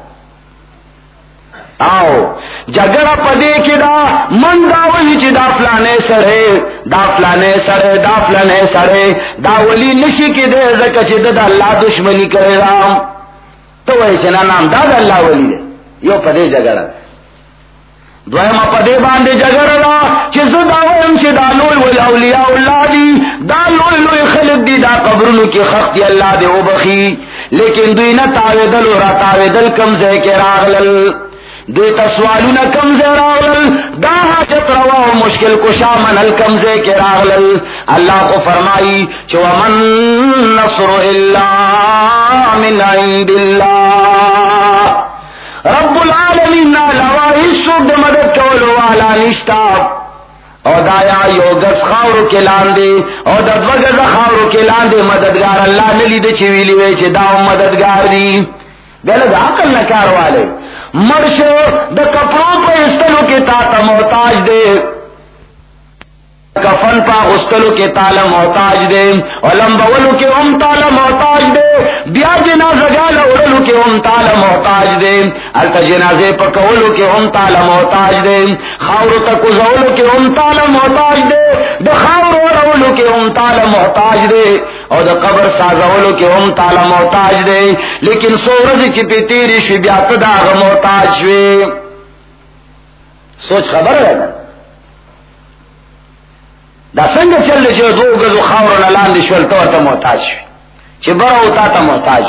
او جگڑا پدے کی دا من دا ولی چی دا فلانے سڑے دا فلانے سڑے دا فلانے سڑے دا ولی نشی کی دے، زکا چی دا اللہ دشمنی کرے رام۔ تو وہی چنا نام دا دا اللہ ولی دے، یو پدے جگڑا دویم پدے باندے جگڑا دا چی زدا ویم چی دا لوی ولی اولیاء اللہ دی دا لوی لوی خلق دی دا قبرنو کی خختی اللہ دے او بخی لیکن دوی نہ تاوے دل اور تاوے دل کم زے کے راغلل. دوی تسوالو نہ کم زے راغلل. دا حاجت روا و مشکل کو شامن ال کم زے کے راغلل. اللہ کو فرمائی چو من نصر اللہ من عند اللہ رب العالمین نا لوا حصو دے مدد کولو والا نشتا۔ او دایا، یو گز خاورو کے لاندے او دا دو گز خاورو کے لاندے، مددگار اللہ نلی دے چی ویلی وے چی داو مددگار دی۔ دل دا عقل نکار والے۔ مرشو دا کپڑوں پہ استلو کے تاتا محتاج دے۔ کفن پا غستلو کے تالا محتاج دے، علم بولو کے ام تالا محتاج دے، بیا جنازہ گالا اڑلو کے ام تالا محتاج دے، التا جنازے پا کولو کے ام تالا محتاج دے، خاورو تا کزولو کے ام تالا محتاج دے دا خاورو اڑولو کے ام تالا محتاج دے اور دا قبر سازولو کے ام تالا محتاج دے، لیکن سورج چپی تیری شوی بیا تداغ محتاج شوی۔ سوچ خبر ہے نا؟ دا څنګه چل چې دو غزو خاور نه لاندې شول، ته ته محتاج شي چې بره وتا ته محتاج.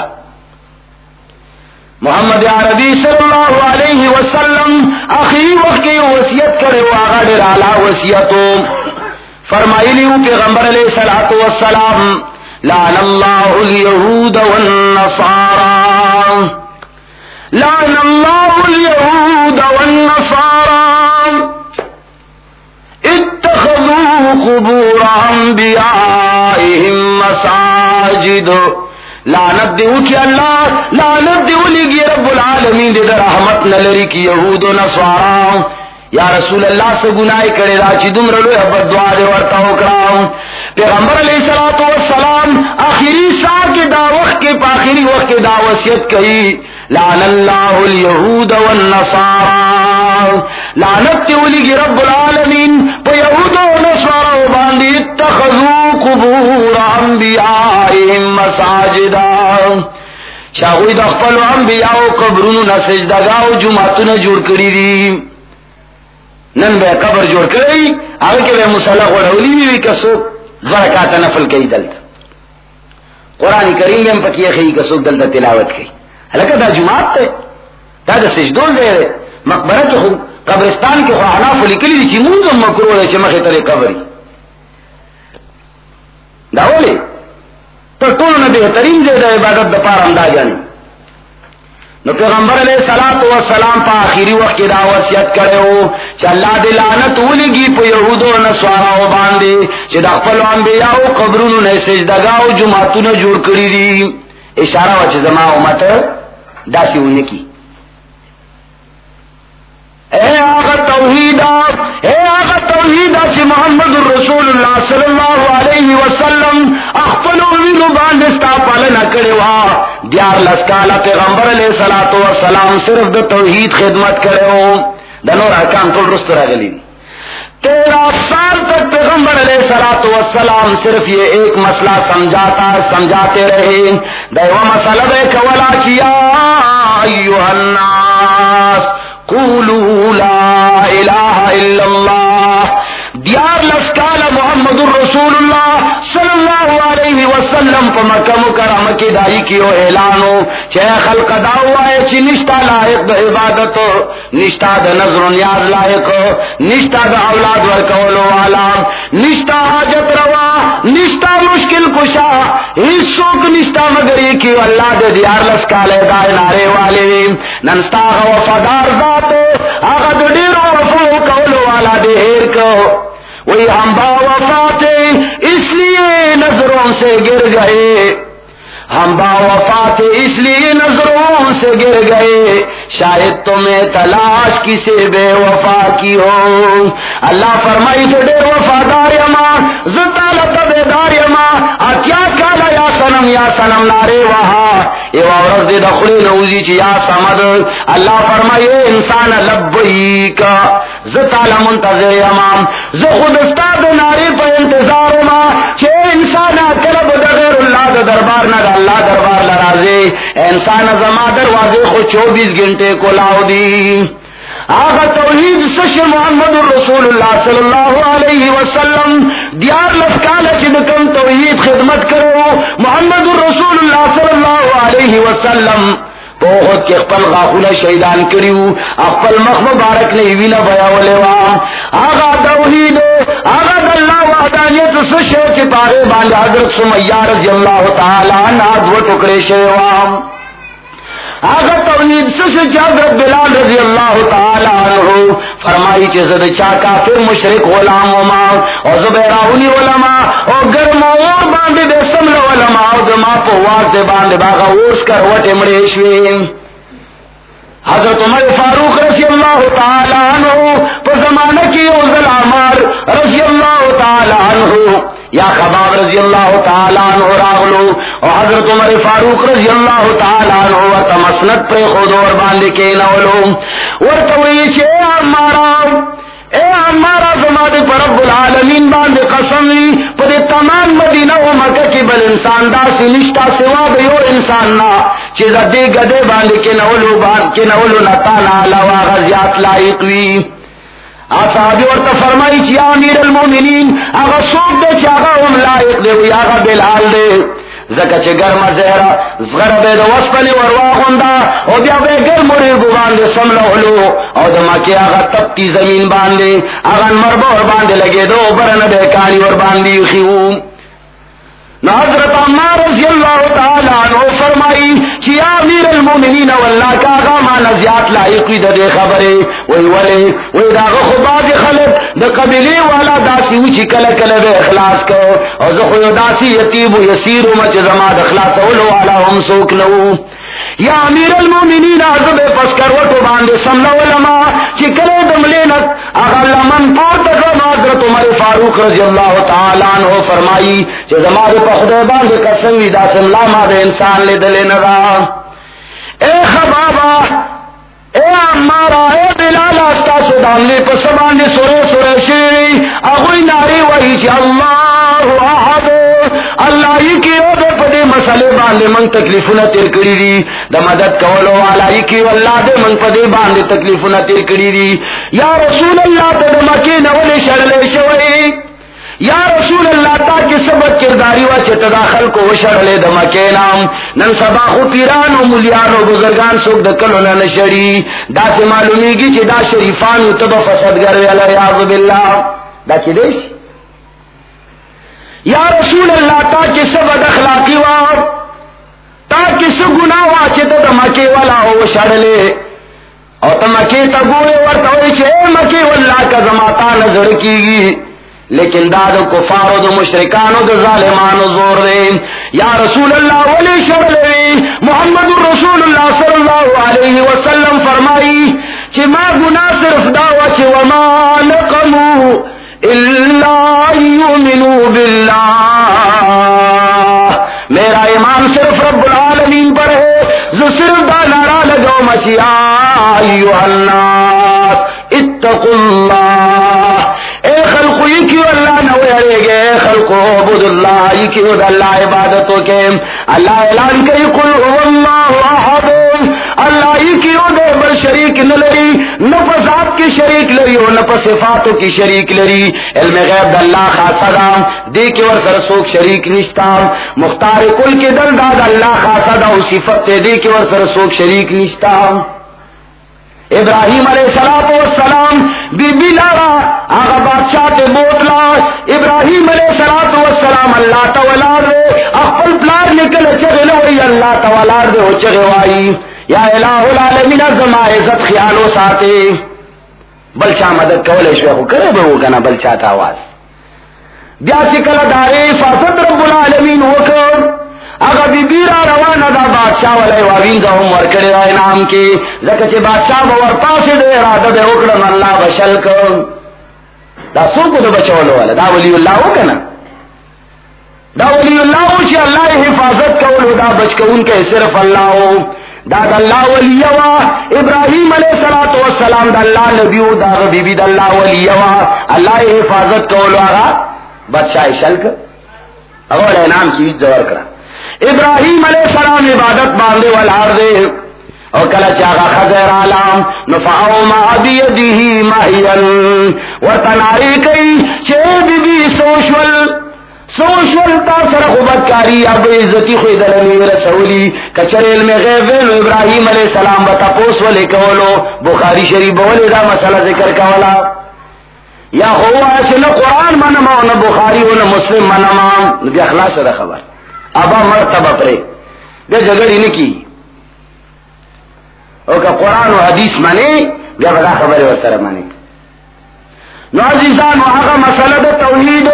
محمد عربی صلی الله علیه وسلم اخی وخت کې وصیت کړو هغه ډیر اعلی وصیتو فرمایلی او پیغمبر علیہ الصلوۃ والسلام، لعن الله اليهود والنصارى. لعن الله اليهود مساجد لعنت دیو کی اللہ، لعنت دیو لگی رب العالمین دے، در رحمت نلری کی یہود و نصارا. یا رسول اللہ سے گناہ کرے دا چی دم رلو حبت دعا دے ورطا اکرام پیغمبر علیہ السلام والسلام آخری سا کے دا کے پاخری وقت کے دا کہی لعن اللہ الیہود والنصارا لعنت تولگی رب العالمین پا یہود و نصارا قبور مساجدا دا خپل انبیاء قبرونو جوڑ کری دی نن به قبر جوړ کړی، هغه کې به مصالح غوړولې وي کسو زکات نفل کوي دلته. قران کریم هم پکې خي کسو دلته تلاوت کوي. هلکه دا جمعات ته دا د سجدو دی. مقبره ته قبرستان کې خو حناف لیکلي دي چې مونږ مکروه چې مخه ته قبري دا ولي ته ټول نه بهترین دی د عبادت د پاره اندازانی نو پیغمبر علیہ الصلات والسلام په آخري وخت کې دا وصیت کړو چې الله دې لعنت ولګي په يهودو او نصاراو باندې، چې د خپل انبیاء او قبرونو نه سجدګاو جمعتون جوړ کړی دي. اشاره و چې زما امت داسې ونه کی اے آغا توحیدا اے آغا توحیدا چی محمد الرسول اللہ صلی اللہ علیہ وسلم اخفلو وینو باندستا پالنا کروا دیار لسکالا پیغمبر علیہ الصلوۃ والسلام صرف د توحید خدمت کرو د نور احکام ټول رست راغلی تیرہ سال تک پیغمبر علیہ الصلوۃ والسلام صرف یہ ایک مسئلہ سمجھاتا سمجھاتے رہے۔ دیو مسئلہ بے کولا کیا ایوہ الناس۔ قولوا لا الہ الا اللہ دیار لسکال محمد الرسول اللہ صلی اللہ علیہ وسلم پا مکہ مکرم کی دائی کیو اعلانو چھے خلق داو آئے چی نشتا لائق دا عبادت نشتا دا نظر و نیاز لائق نشتا دا اولاد ورکولو والا نشتا حاجت روا نشتا مشکل کشا حصوک نشتا مگر یہ کیو اللہ دے دیار لسکال دائے نارے والے ننستا وفادار ذاتو، آغا دیر وفو والا دے ہیر کو۔ وہی ہم با وفات اس لیے نظروں سے گر گئے۔ ہم با وفات اس لیے نظروں سے گر گئے، شاید تمہیں تلاش کسی بے وفا کی ہو اللہ فرمائی تو ڈے وفادار یما زتال تبیدار کیا کالا یا سنم یا سنم نارے وہاں یہ عورت دے دخلی نوزی چی یا سمد اللہ فرمائے انسان لب کا زتالا منتظر امام ز خود استاد ناری پر انتظار ما چھے انسان کلب دغیر اللہ دا دربار نہ اللہ دربار لرازے انسان زما دروازے خو چوبیس گھنٹے کو لاؤ دی۔ آغا توحید سش محمد رسول اللہ صلی اللہ علیہ وسلم دیار لسکال چدکم توحید خدمت کرو۔ محمد رسول اللہ صلی اللہ علیہ وسلم پوخت کے خپل غافل شہیدان کریو اقبل مخ مبارک نے ویلا بیا ولیوا آغا توحید آغا اللہ وحدانیت سشو چپارے باندھ حضرت سمیہ رضی اللہ تعالی عنہ دو ٹکڑے شیوام آغا توحید سس حضرت بلال رضی اللہ تعالی عنہ فرمائی چیز چا کافر مشرک غلام وما او زبیراونی علماء او گرم اور باندے بے سمل علماء او دما پواز دے باندے باغا اوس کر وٹے مڑے شوین حضرت عمر فاروق رضی اللہ تعالیٰ عنہ، پر زمانہ کی اوزل عمار رضی اللہ تعالیٰ عنہ۔ یا خباب رضی اللہ تعالیٰ عنہ راغلو اور حضرت عمر فاروق رضی اللہ تعالیٰ عنہ ورطا مسند پر خود اور باندے کے نولو۔ ورطا ویچے امارا اے امارا زماد پر رب العالمین باندے پر تمام مدینہ و مکہ کی بل انسان دا سی نشتا سوا انسان نا۔ چیزا دے گدے کے نولو کے نولو نتانا علاوہ غزیات لائق وی فرمائی چی امیر المومنین اگا سوک دے چی اگا لائق دے، وی بلال دے۔ زکا چی گرم زہرا زغر بے دو وسپنی وروا خوندا او بیا بے گرم ریگو باندے سملہلو او دمکی اگا تبتی زمین باندے اگا مربا ور باندے لگے دو برن بے ور ور باندی خیوم حضرت عمار رضی اللہ تعالی عنہ فرمائی کہ یا امیر المومنین واللہ کا غاما نزیات لائقی دے خبرے، وی ولی وی دا خو باز خلق دا قبلی والا داسی وچی کل کل بے اخلاص کو اور زخو داسی یتیب و یسیر و مچ زما اخلاص اولو علا ہم سوک نو۔ یا امیر المومنین عزب پس کروٹو باندے سمنا علماء، چی کلے دملینت اغا لمن پورت کرم حضرت عمر فاروق رضی اللہ تعالیٰ عنہ فرمائی، چی زمارے پا خدے باندے قسمی دا سملا ما دے انسان لے دلے نگا اے خبابا، اے امارا، اے بلالا، استا سدامنے پا سبانے سورے سورے شیری، اگوی ناری وحی چی اللہ احد۔ اللہ ہی کی او دے پدے مسئلے باندے منگ تکلیفونا تیر کری دی۔ دا مدد کولو والا ہی کی اللہ دے منگ پدے باندے تکلیفونا تیر کری دی۔ یا رسول اللہ تا دا مکی نولی شرلے شوئی یا رسول اللہ تا کی سبت کرداری و چه تداخل کو وشرلے دا مکی نام۔ نن سبا خو پیران و ملیان و بزرگان سوک دا کلو نشری۔ دا سی معلومی گی چه دا شریفان و تبا فسد گر ریاض باللہ۔ دا کی دیش؟ یا رسول اللہ، تا کہ سب اخلاقی وا، تا کہ سب گنا وا چې ته والا او شړلې او ته مکه ته ګوره ورته وي چې کا زماتا نظر کیږي لیکن داد کفار و مشرکان و ظالمان و زور دے۔ یا رسول اللہ، ولی شغلوی محمد رسول اللہ صلی اللہ علیہ وسلم فرمائی کہ ما گناہ صرف دعوة چی وما نقمو۔ اللہ یؤمنو باللہ۔ میرا ایمان صرف رب العالمین پر ہے۔ جو صرف دا نارا لگو مچیا ایوہ الناس، اتقوا اللہ۔ اے خلقو، یہ کیوں اللہ نہ اڑے گے؟ خلقو عبد اللہ، یہ کیوں اللہ عبادتوں کے؟ اللہ اعلان کری قل هو اللہ احد۔ اللہ کیوں دے، بل شریک نہ لری۔ نہ آپ کی شریک لری ہو نہ صفاتوں کی شریک لری۔ علم غیب اللہ خاصا دام دے کے ور سرسوک شریک نشتا۔ مختار کل کے دل داد اللہ خاصا دا صفت دے کے ور سرسوک شریک نشتا۔ ابراہیم علیہ سلاط والسلام بی بی لارا، آغا بادشاہ تے بوتلا ابراہیم علیہ سلاط والسلام اللہ تولار دے اقبل پلار نکل چگے لوئی اللہ تولار دے ہو چگے وائی۔ یا الہ العالمین ازما عزت خیالو ساتے۔ بلچا مدد کولے شوے خو کرے بہو کنا بلچا تا آواز۔ بیا چکل دارے، فاسد رب العالمین وکر اگر بی بیرا روان دا بادشاہ والے وابین دا ہم ورکڑے دا انعام کی. لکہ چی بادشاہ باور پاسی دے ارادہ دے اکڑن اللہ بشل کن دا سوکو دا بچولو والا. دا ولی اللہ ہو کنا؟ دا ولی اللہ ہو چی اللہ حفاظت کولو، دا بچ کون کے صرف اللہ ہو. داد اللہ ولی وا ابراہیم علیہ السلام و دا اللہ نبی دا بی بی دا اللہ ولی وا اللہ حفاظت کو لوارا بادشاہ شلک اول انعام کی زور کرا ابراہیم علیہ السلام عبادت باندھے والار دے. اور کلا چاگا خزیر عالم نفعو ما بیدیہی مہین و کئی چھے بی بی سوشول سوشل تا سر خوبت کاری یا بے عزتی خوی دلنی رسولی. کچر علم غیب ویلو ابراہیم علیہ السلام بتا پوس والے کولو. بخاری شریف بولے دا مسئلہ ذکر کولا. یا ہوا ایسے نہ قرآن منما، نہ بخاری ہو نہ مسلم منما. نبی اخلاص دا خبر. ابا مرتبہ پرے۔ بے جگڑی نہیں کی۔ او کہ قرآن و حدیث مانے، بیا بڑا خبر ہے سر مانے نازیزان وحقا مسئلہ دا توحید،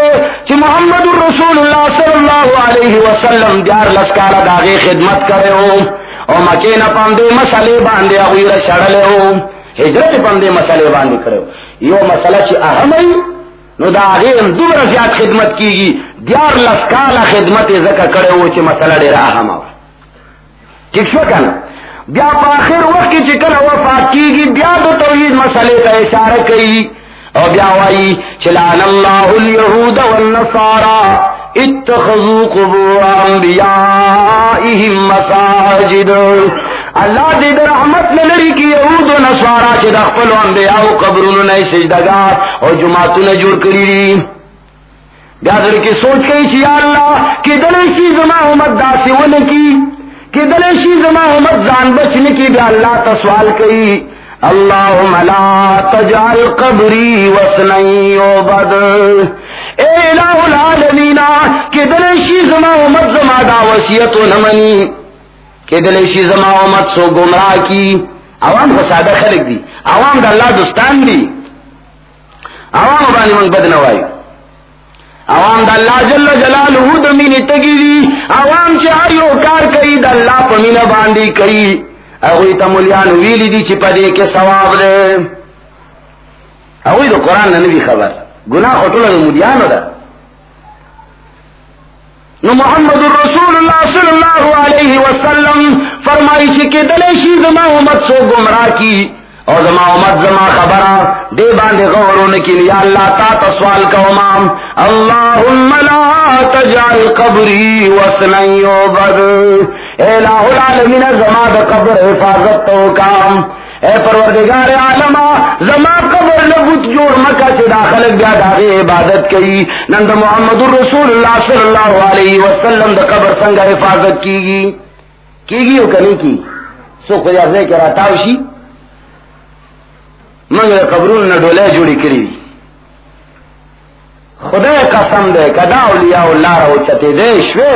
چی محمد الرسول اللہ صلی اللہ علیہ وسلم دیار لسکارا داغی خدمت کرے ہو۔ او مکین پاندے مسئلے باندے اغویر شڑلے ہو۔ حجرت پاندے مسئلے باندے کرے ہو۔ یو مسئلہ چی اہم ہے، نو دا آغی ام دور زیاد خدمت کی گی دیار لسکالا خدمت ذکر کرے ہو چی مسئلہ دیر اہم ہو ٹھیک شو کنا بیا پا آخر وقت کی چکل وفات کی گی بیا دو توحید مسئلے کا اشارہ کئی او بیا وائی چلان اللہ الیہود والنصارا اتخذوا قبور انبیائهم مساجد. اللہ دے در رحمت نے لڑی کی یہود و نصارا چھ دخپل انبیاء و قبرون نئی سجدگار اور جماعتوں نے جوڑ کری دی بیا کی سوچ کئی چھ یا اللہ کہ دلشی زما امت داسی ون کی کہ دلشی زما امت زان بچنے کی بیا اللہ تسوال کئی اللهم لا تجعل قبری وسنئی عبد اے الہ العالمین کہ دلشی زما امت زما دا وصیت نمنی۔ کہ دلشی زما امت سو گمراہ کی۔ عوام کو سادہ خلق دی۔ عوام دا اللہ دوستان دی۔ عوام بانی من بد نوائی۔ عوام دا اللہ جل جلالہ دمین تگی دی. عوام چاہیو کار کئی دا اللہ پمین باندی کئی اگوی تا ملیان ویلی دی چی پدے کے ثواب دے. اگوی تو قرآن نبی خبر. گناہ خطول دا ملیانو دا. نو محمد الرسول اللہ صلی اللہ علیہ وسلم فرمائی چی کہ دلیشی زما امت سو گمراہ کی. اور زما امت، زما خبرہ دے باندے غورون کی لیا اللہ تا تسوال کا امام اللہم لا تجعل قبری وسنئی عبد اے الہ العالمین، زما دا قبر حفاظت تو کام۔ اے پروردگار عالم زما قبر لبوت جوڑ مکہ سے داخل گیا داغے عبادت کی نند محمد الرسول اللہ صلی اللہ علیہ وسلم دا قبر سنگا حفاظت کی گی کی گی او کنی کی؟ سو خدا سے کرا تاوشی۔ منگ قبرون نہ ڈولے جوڑی کری۔ خدا قسم دے کدا اولیاء اللہ رو چتے دے شوے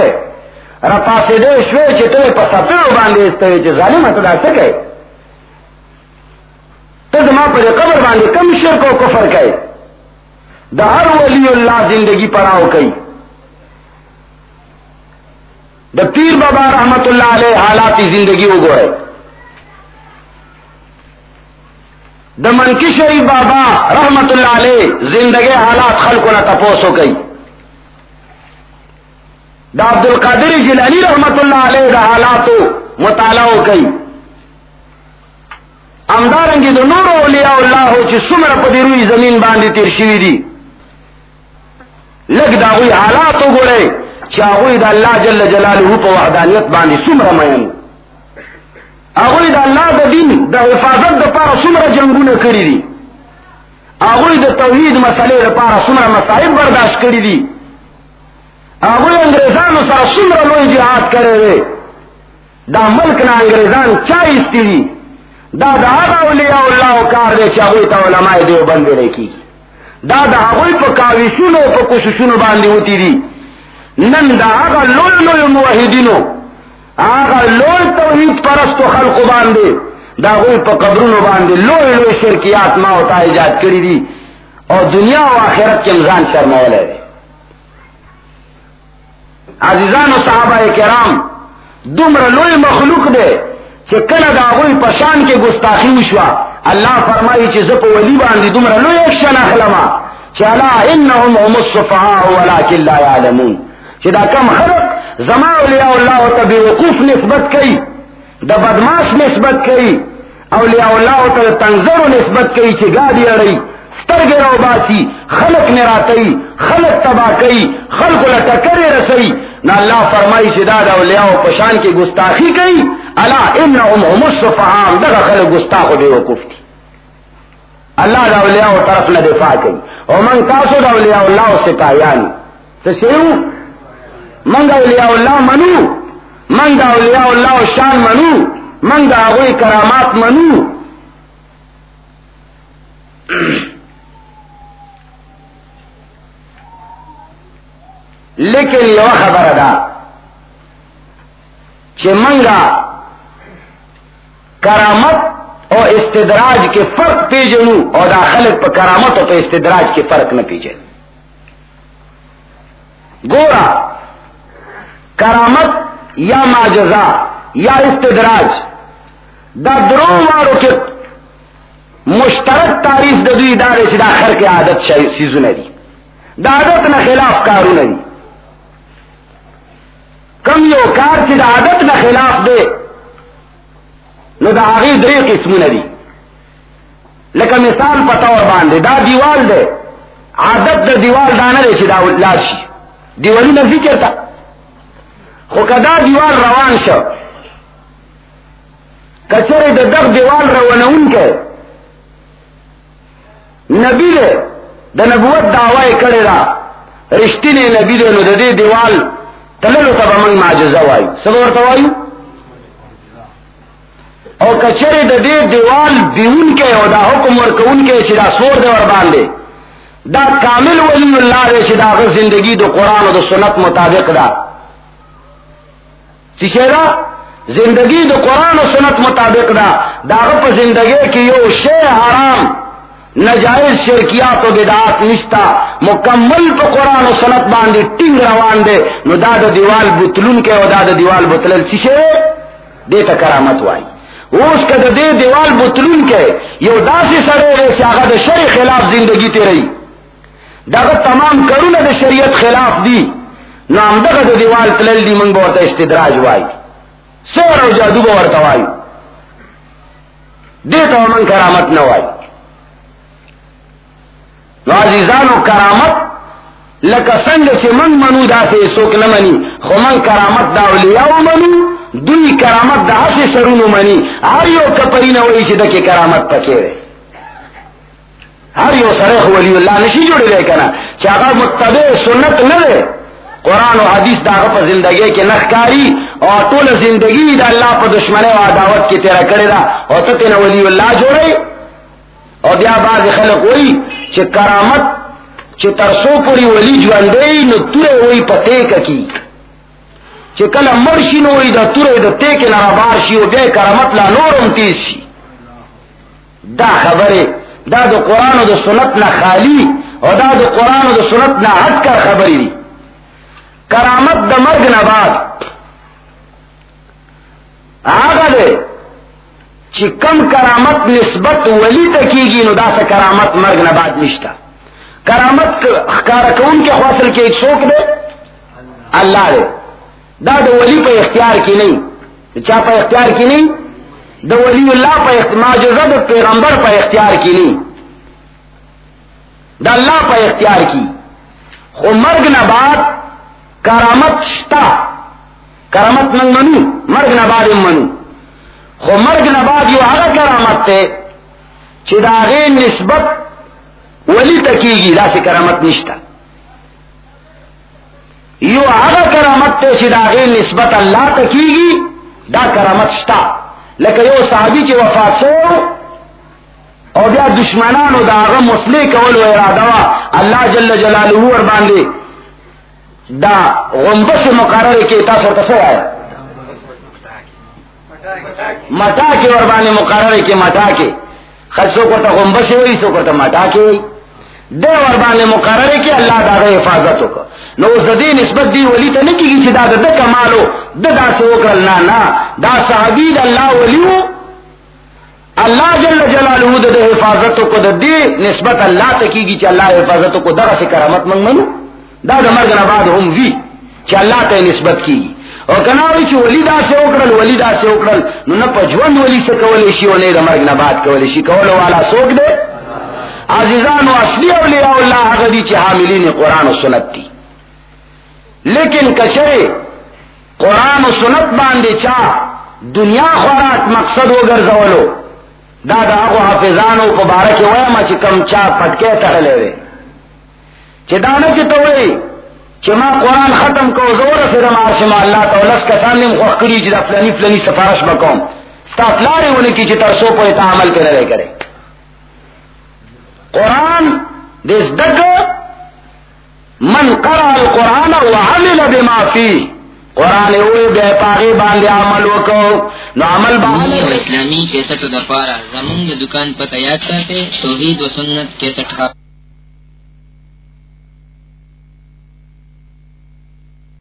رپا سے دے شوے چتے پسا پسپیو باندے استوے چے ظالم اتدا سکے۔ تزما پر قبر باندې کم شرک او کفر کئ د هر ولی الله زندگی پڑاو کئ د پیر بابا رحمت الله علیه حالات زندگی وګورئ د منکی شریف بابا رحمت الله علیه زندگی حالات خلکو نه تپوسو کئ د عبد القادر جیلانی رحمت الله علیه د حالاتو مطالعه کئ امدارنگی دو نور اولیاء اللہ ہو چی سمر پدی روی زمین باندی تیر شوی دی. لگ دا غوی حالاتو گولے چی آغوی دا اللہ جل جلالہ پا وحدانیت باندی سمر مین. آغوی دا اللہ دا دین دا حفاظت دا پارا سمر جنگون کری دی آغوی دا توحید مسئلے دا پارا سمر مسائب برداشت کری دی آغوی انگریزانو سارا سمر لوی جہاد کرے رے دا ملک نا انگریزان چائستی دی دا دا آغا اولیاء اللہ کار دے چاہوی تا علماء دیو بندے رکی دا دا آغوی پا کاوشونو پا کششونو باندے ہوتی دی نن دا آغا لول لول موحدینو آغا لول توحید پرستو خلق باندے دا آغوی پا قبرونو باندے لول لول شرکیات ما ہوتا ایجاد کری دی، اور دنیا و آخرت کے امزان شرمولے دے۔ عزیزان و صحابہ کرام دمر لول مخلوق دے چې کله دا غوی پشان کې ګستاخی وشوا الله فرمایي چې زه په ولی باندې دومره لوی اکشن اخلم چې الا انهم هم الصفهاء ولكن لا يعلمون چې دا کم خلق زما اولیاء الله ته به وقوف نسبت کوي دا بدماش نسبت کئی، اولیاء اللہ تل تنظر نسبت کئی چی گاڑی اڑی، سترگ رو باسی، خلق نراتی، خلق تباہ کئی، خلق لٹکر رسئی نہ اللہ فرمائی سے دادا اولیاء و پشان کی گستاخی کئی اللہ ان هم الصفحان دغه خلق گستاخ دی وقوف کی۔ اللہ دا اولیاء و طرف نہ دفاع کئی۔ او من تاسو دا اولیاء اللہ و سپاہیان سے شیو من دا اولیاء اللہ منو. من دا اولیاء اللہ شان منو. من دا اغوی کرامات منو. *clears throat* لیکن یہ خبر ادا کہ منگا کرامت اور استدراج کے فرق پیجنو اور داخل پر کرامت اور استدراج کے فرق نہ پیجے گورا کرامت یا معجزہ یا استدراج، دا درو مارو کے مشترک تعریف ددوی ادارے سے داخل کے عادت سیزو ندی دا عادت نہ خلاف کارو نہیں کم یو کار کی دا عادت نہ خلاف دے نو دا آغی دری قسم ندی لیکن مثال پتا اور باندھے دا دیوال دے عادت دا دیوال دانا دے چی دا لاشی دیوالی نزی کرتا خو کدا دیوال روان شو کچر دا دغ دیوال روانون کے نبی دے دا نبوت دعوی کڑے دا رشتی نے نبی دے نو دا دے دیوال تللو تب من معجزہ وائی سب ورطا وائی او کچر دا دے دیوال دیون کے او دا حکم ورکون کے چی دا سور دے وربان دے دا کامل ولی اللہ دے چی غز زندگی دو قرآن و دو سنت مطابق دا چی دا؟ زندگی دو قرآن و سنت مطابق دا. دا غف زندگی کی یو شے حرام، نجائز شرکیات و بدعات نشتا. مکمل تو قرآن و سنت باندے ٹنگ روان دے نو دا دا دیوال بتلون کے او دا دا دیوال بتلل چیشے دے تا کرامت وائی اس کا دا دے دیوال بتلون کے یو دا سی سرے رے سی آغا دا شریع خلاف زندگی تے رہی دا دا تمام کرون دا شریعت خلاف دی نو ام دا دیوال تلل دی منگ بورتا استدراج وائی سور او جادو بورتا وائی دے تا من کرامت نہ وائی عزیزان و کرامت لکه څنګه چې من منو، داسې څوک نه مني. خو من کرامت دا اولیاء منو، دوی کرامت دا هسې سرونو مني. هر یو کپری نه وایي چې دکې کرامت پکې دی. هر یو سره خو ولی الله نشي جوړېدی کنه چې هغه متبع سنت نه دی. قرآن و حدیث دا په زندگی کې نخکاری او ټول زندگی دا الله په دشمنی او عداوت کې تیرا کړی دا او ته نه ولی الله جوړي او بیا بعض خلک وایي چې کرامت، چې ترسو پوری ولی ژوندې نو توره وای پته کی چې کله مرشي نو وای د توره د ته کې نه بار شي کرامت لا نورم تیز شي. دا خبره دا د قران او د سنت نه خالی او دا د قران او د سنت نه هټ کر خبرې دي. کرامت د مرګ نه بعد. هغه ده چې کم کرامت نسبت ولی ته کیږي نو دا څه کرامت مرګ نه بعد نشته کرامت خکار کون کے حاصل کے ایک شوق دے؟ اللہ دے. دا دا ولی پہ اختیار کی نہیں. چا پہ اختیار کی نہیں؟ دا ولی اللہ پہ معجزہ دا پیغمبر پہ اختیار کی نہیں. دا اللہ پہ اختیار کی. خو مرگ نباد کرامت شتا کرامت ننگ منو مرگ نباد منو خو مرگ نباد یو آگا کرامت تے چی دا غیر نسبت ولی تکیگی دا سی کرامت نشتا یو آگا کرامت تے چی دا غیر نسبت اللہ تکیگی دا کرامت شتا لکه یو صحابی چې وفات شو او بیا دشمنانو دا هغه مسلې کول و جل جلاله ور باندې دا غنبس مقرره کې تاسو ته څه وایي مٹا کې ور باندې مقرره کې مٹا کې خرڅو کو ته غنبس وایي سو کو ته مٹا کې وایي. د ور باندې مقرره کې الله دا حفاظت وکړه. نو اوس د دې نسبت دی ولی ته نه کیږي چې دا د کمالو د داسې وکړل. نه نه. دا صحابي د الله ولیو الله جل جلاله د حفاظت کو د دې نسبت الله ته کیږي چې الله حفاظت کو دغه کرامت من منو. دا د مرګ نه بعد هم وی چې الله ته نسبت کیږي. او کناوی چې ولی دا سے وکړل ولی دا سے وکړل، نو نه پجوند ولی سے کولې شي او نه د مرګ نه بعد کولې شي. والا سوک دے عزیزان او اصلی اولیاء الله هغه دي حاملین قران او سنت دي. لیکن کچره قران او سنت باندې چا دنیا خوراک مقصد ہو وګرځولو، دا دا هغه حافظانو په باره کې وایم کم چا پټکې تړلې وي چې دا نه چې ته وایي ختم کو زور سره ما شما الله تعالی کسان نیم خوخ کړی فلانی فلانی سفارش وکوم ستا پلارې ونه کی چې تر سو په عمل پر نه کرے قران دې زدک من قرأ القرآن وعمل بما فيه قرآن ہوئے بے پاغی باندے عمل وکو نو عمل باندے اسلامی کیسٹ دفارہ زمون دکان پتہ یاد کرتے، توحید و سنت کیسٹ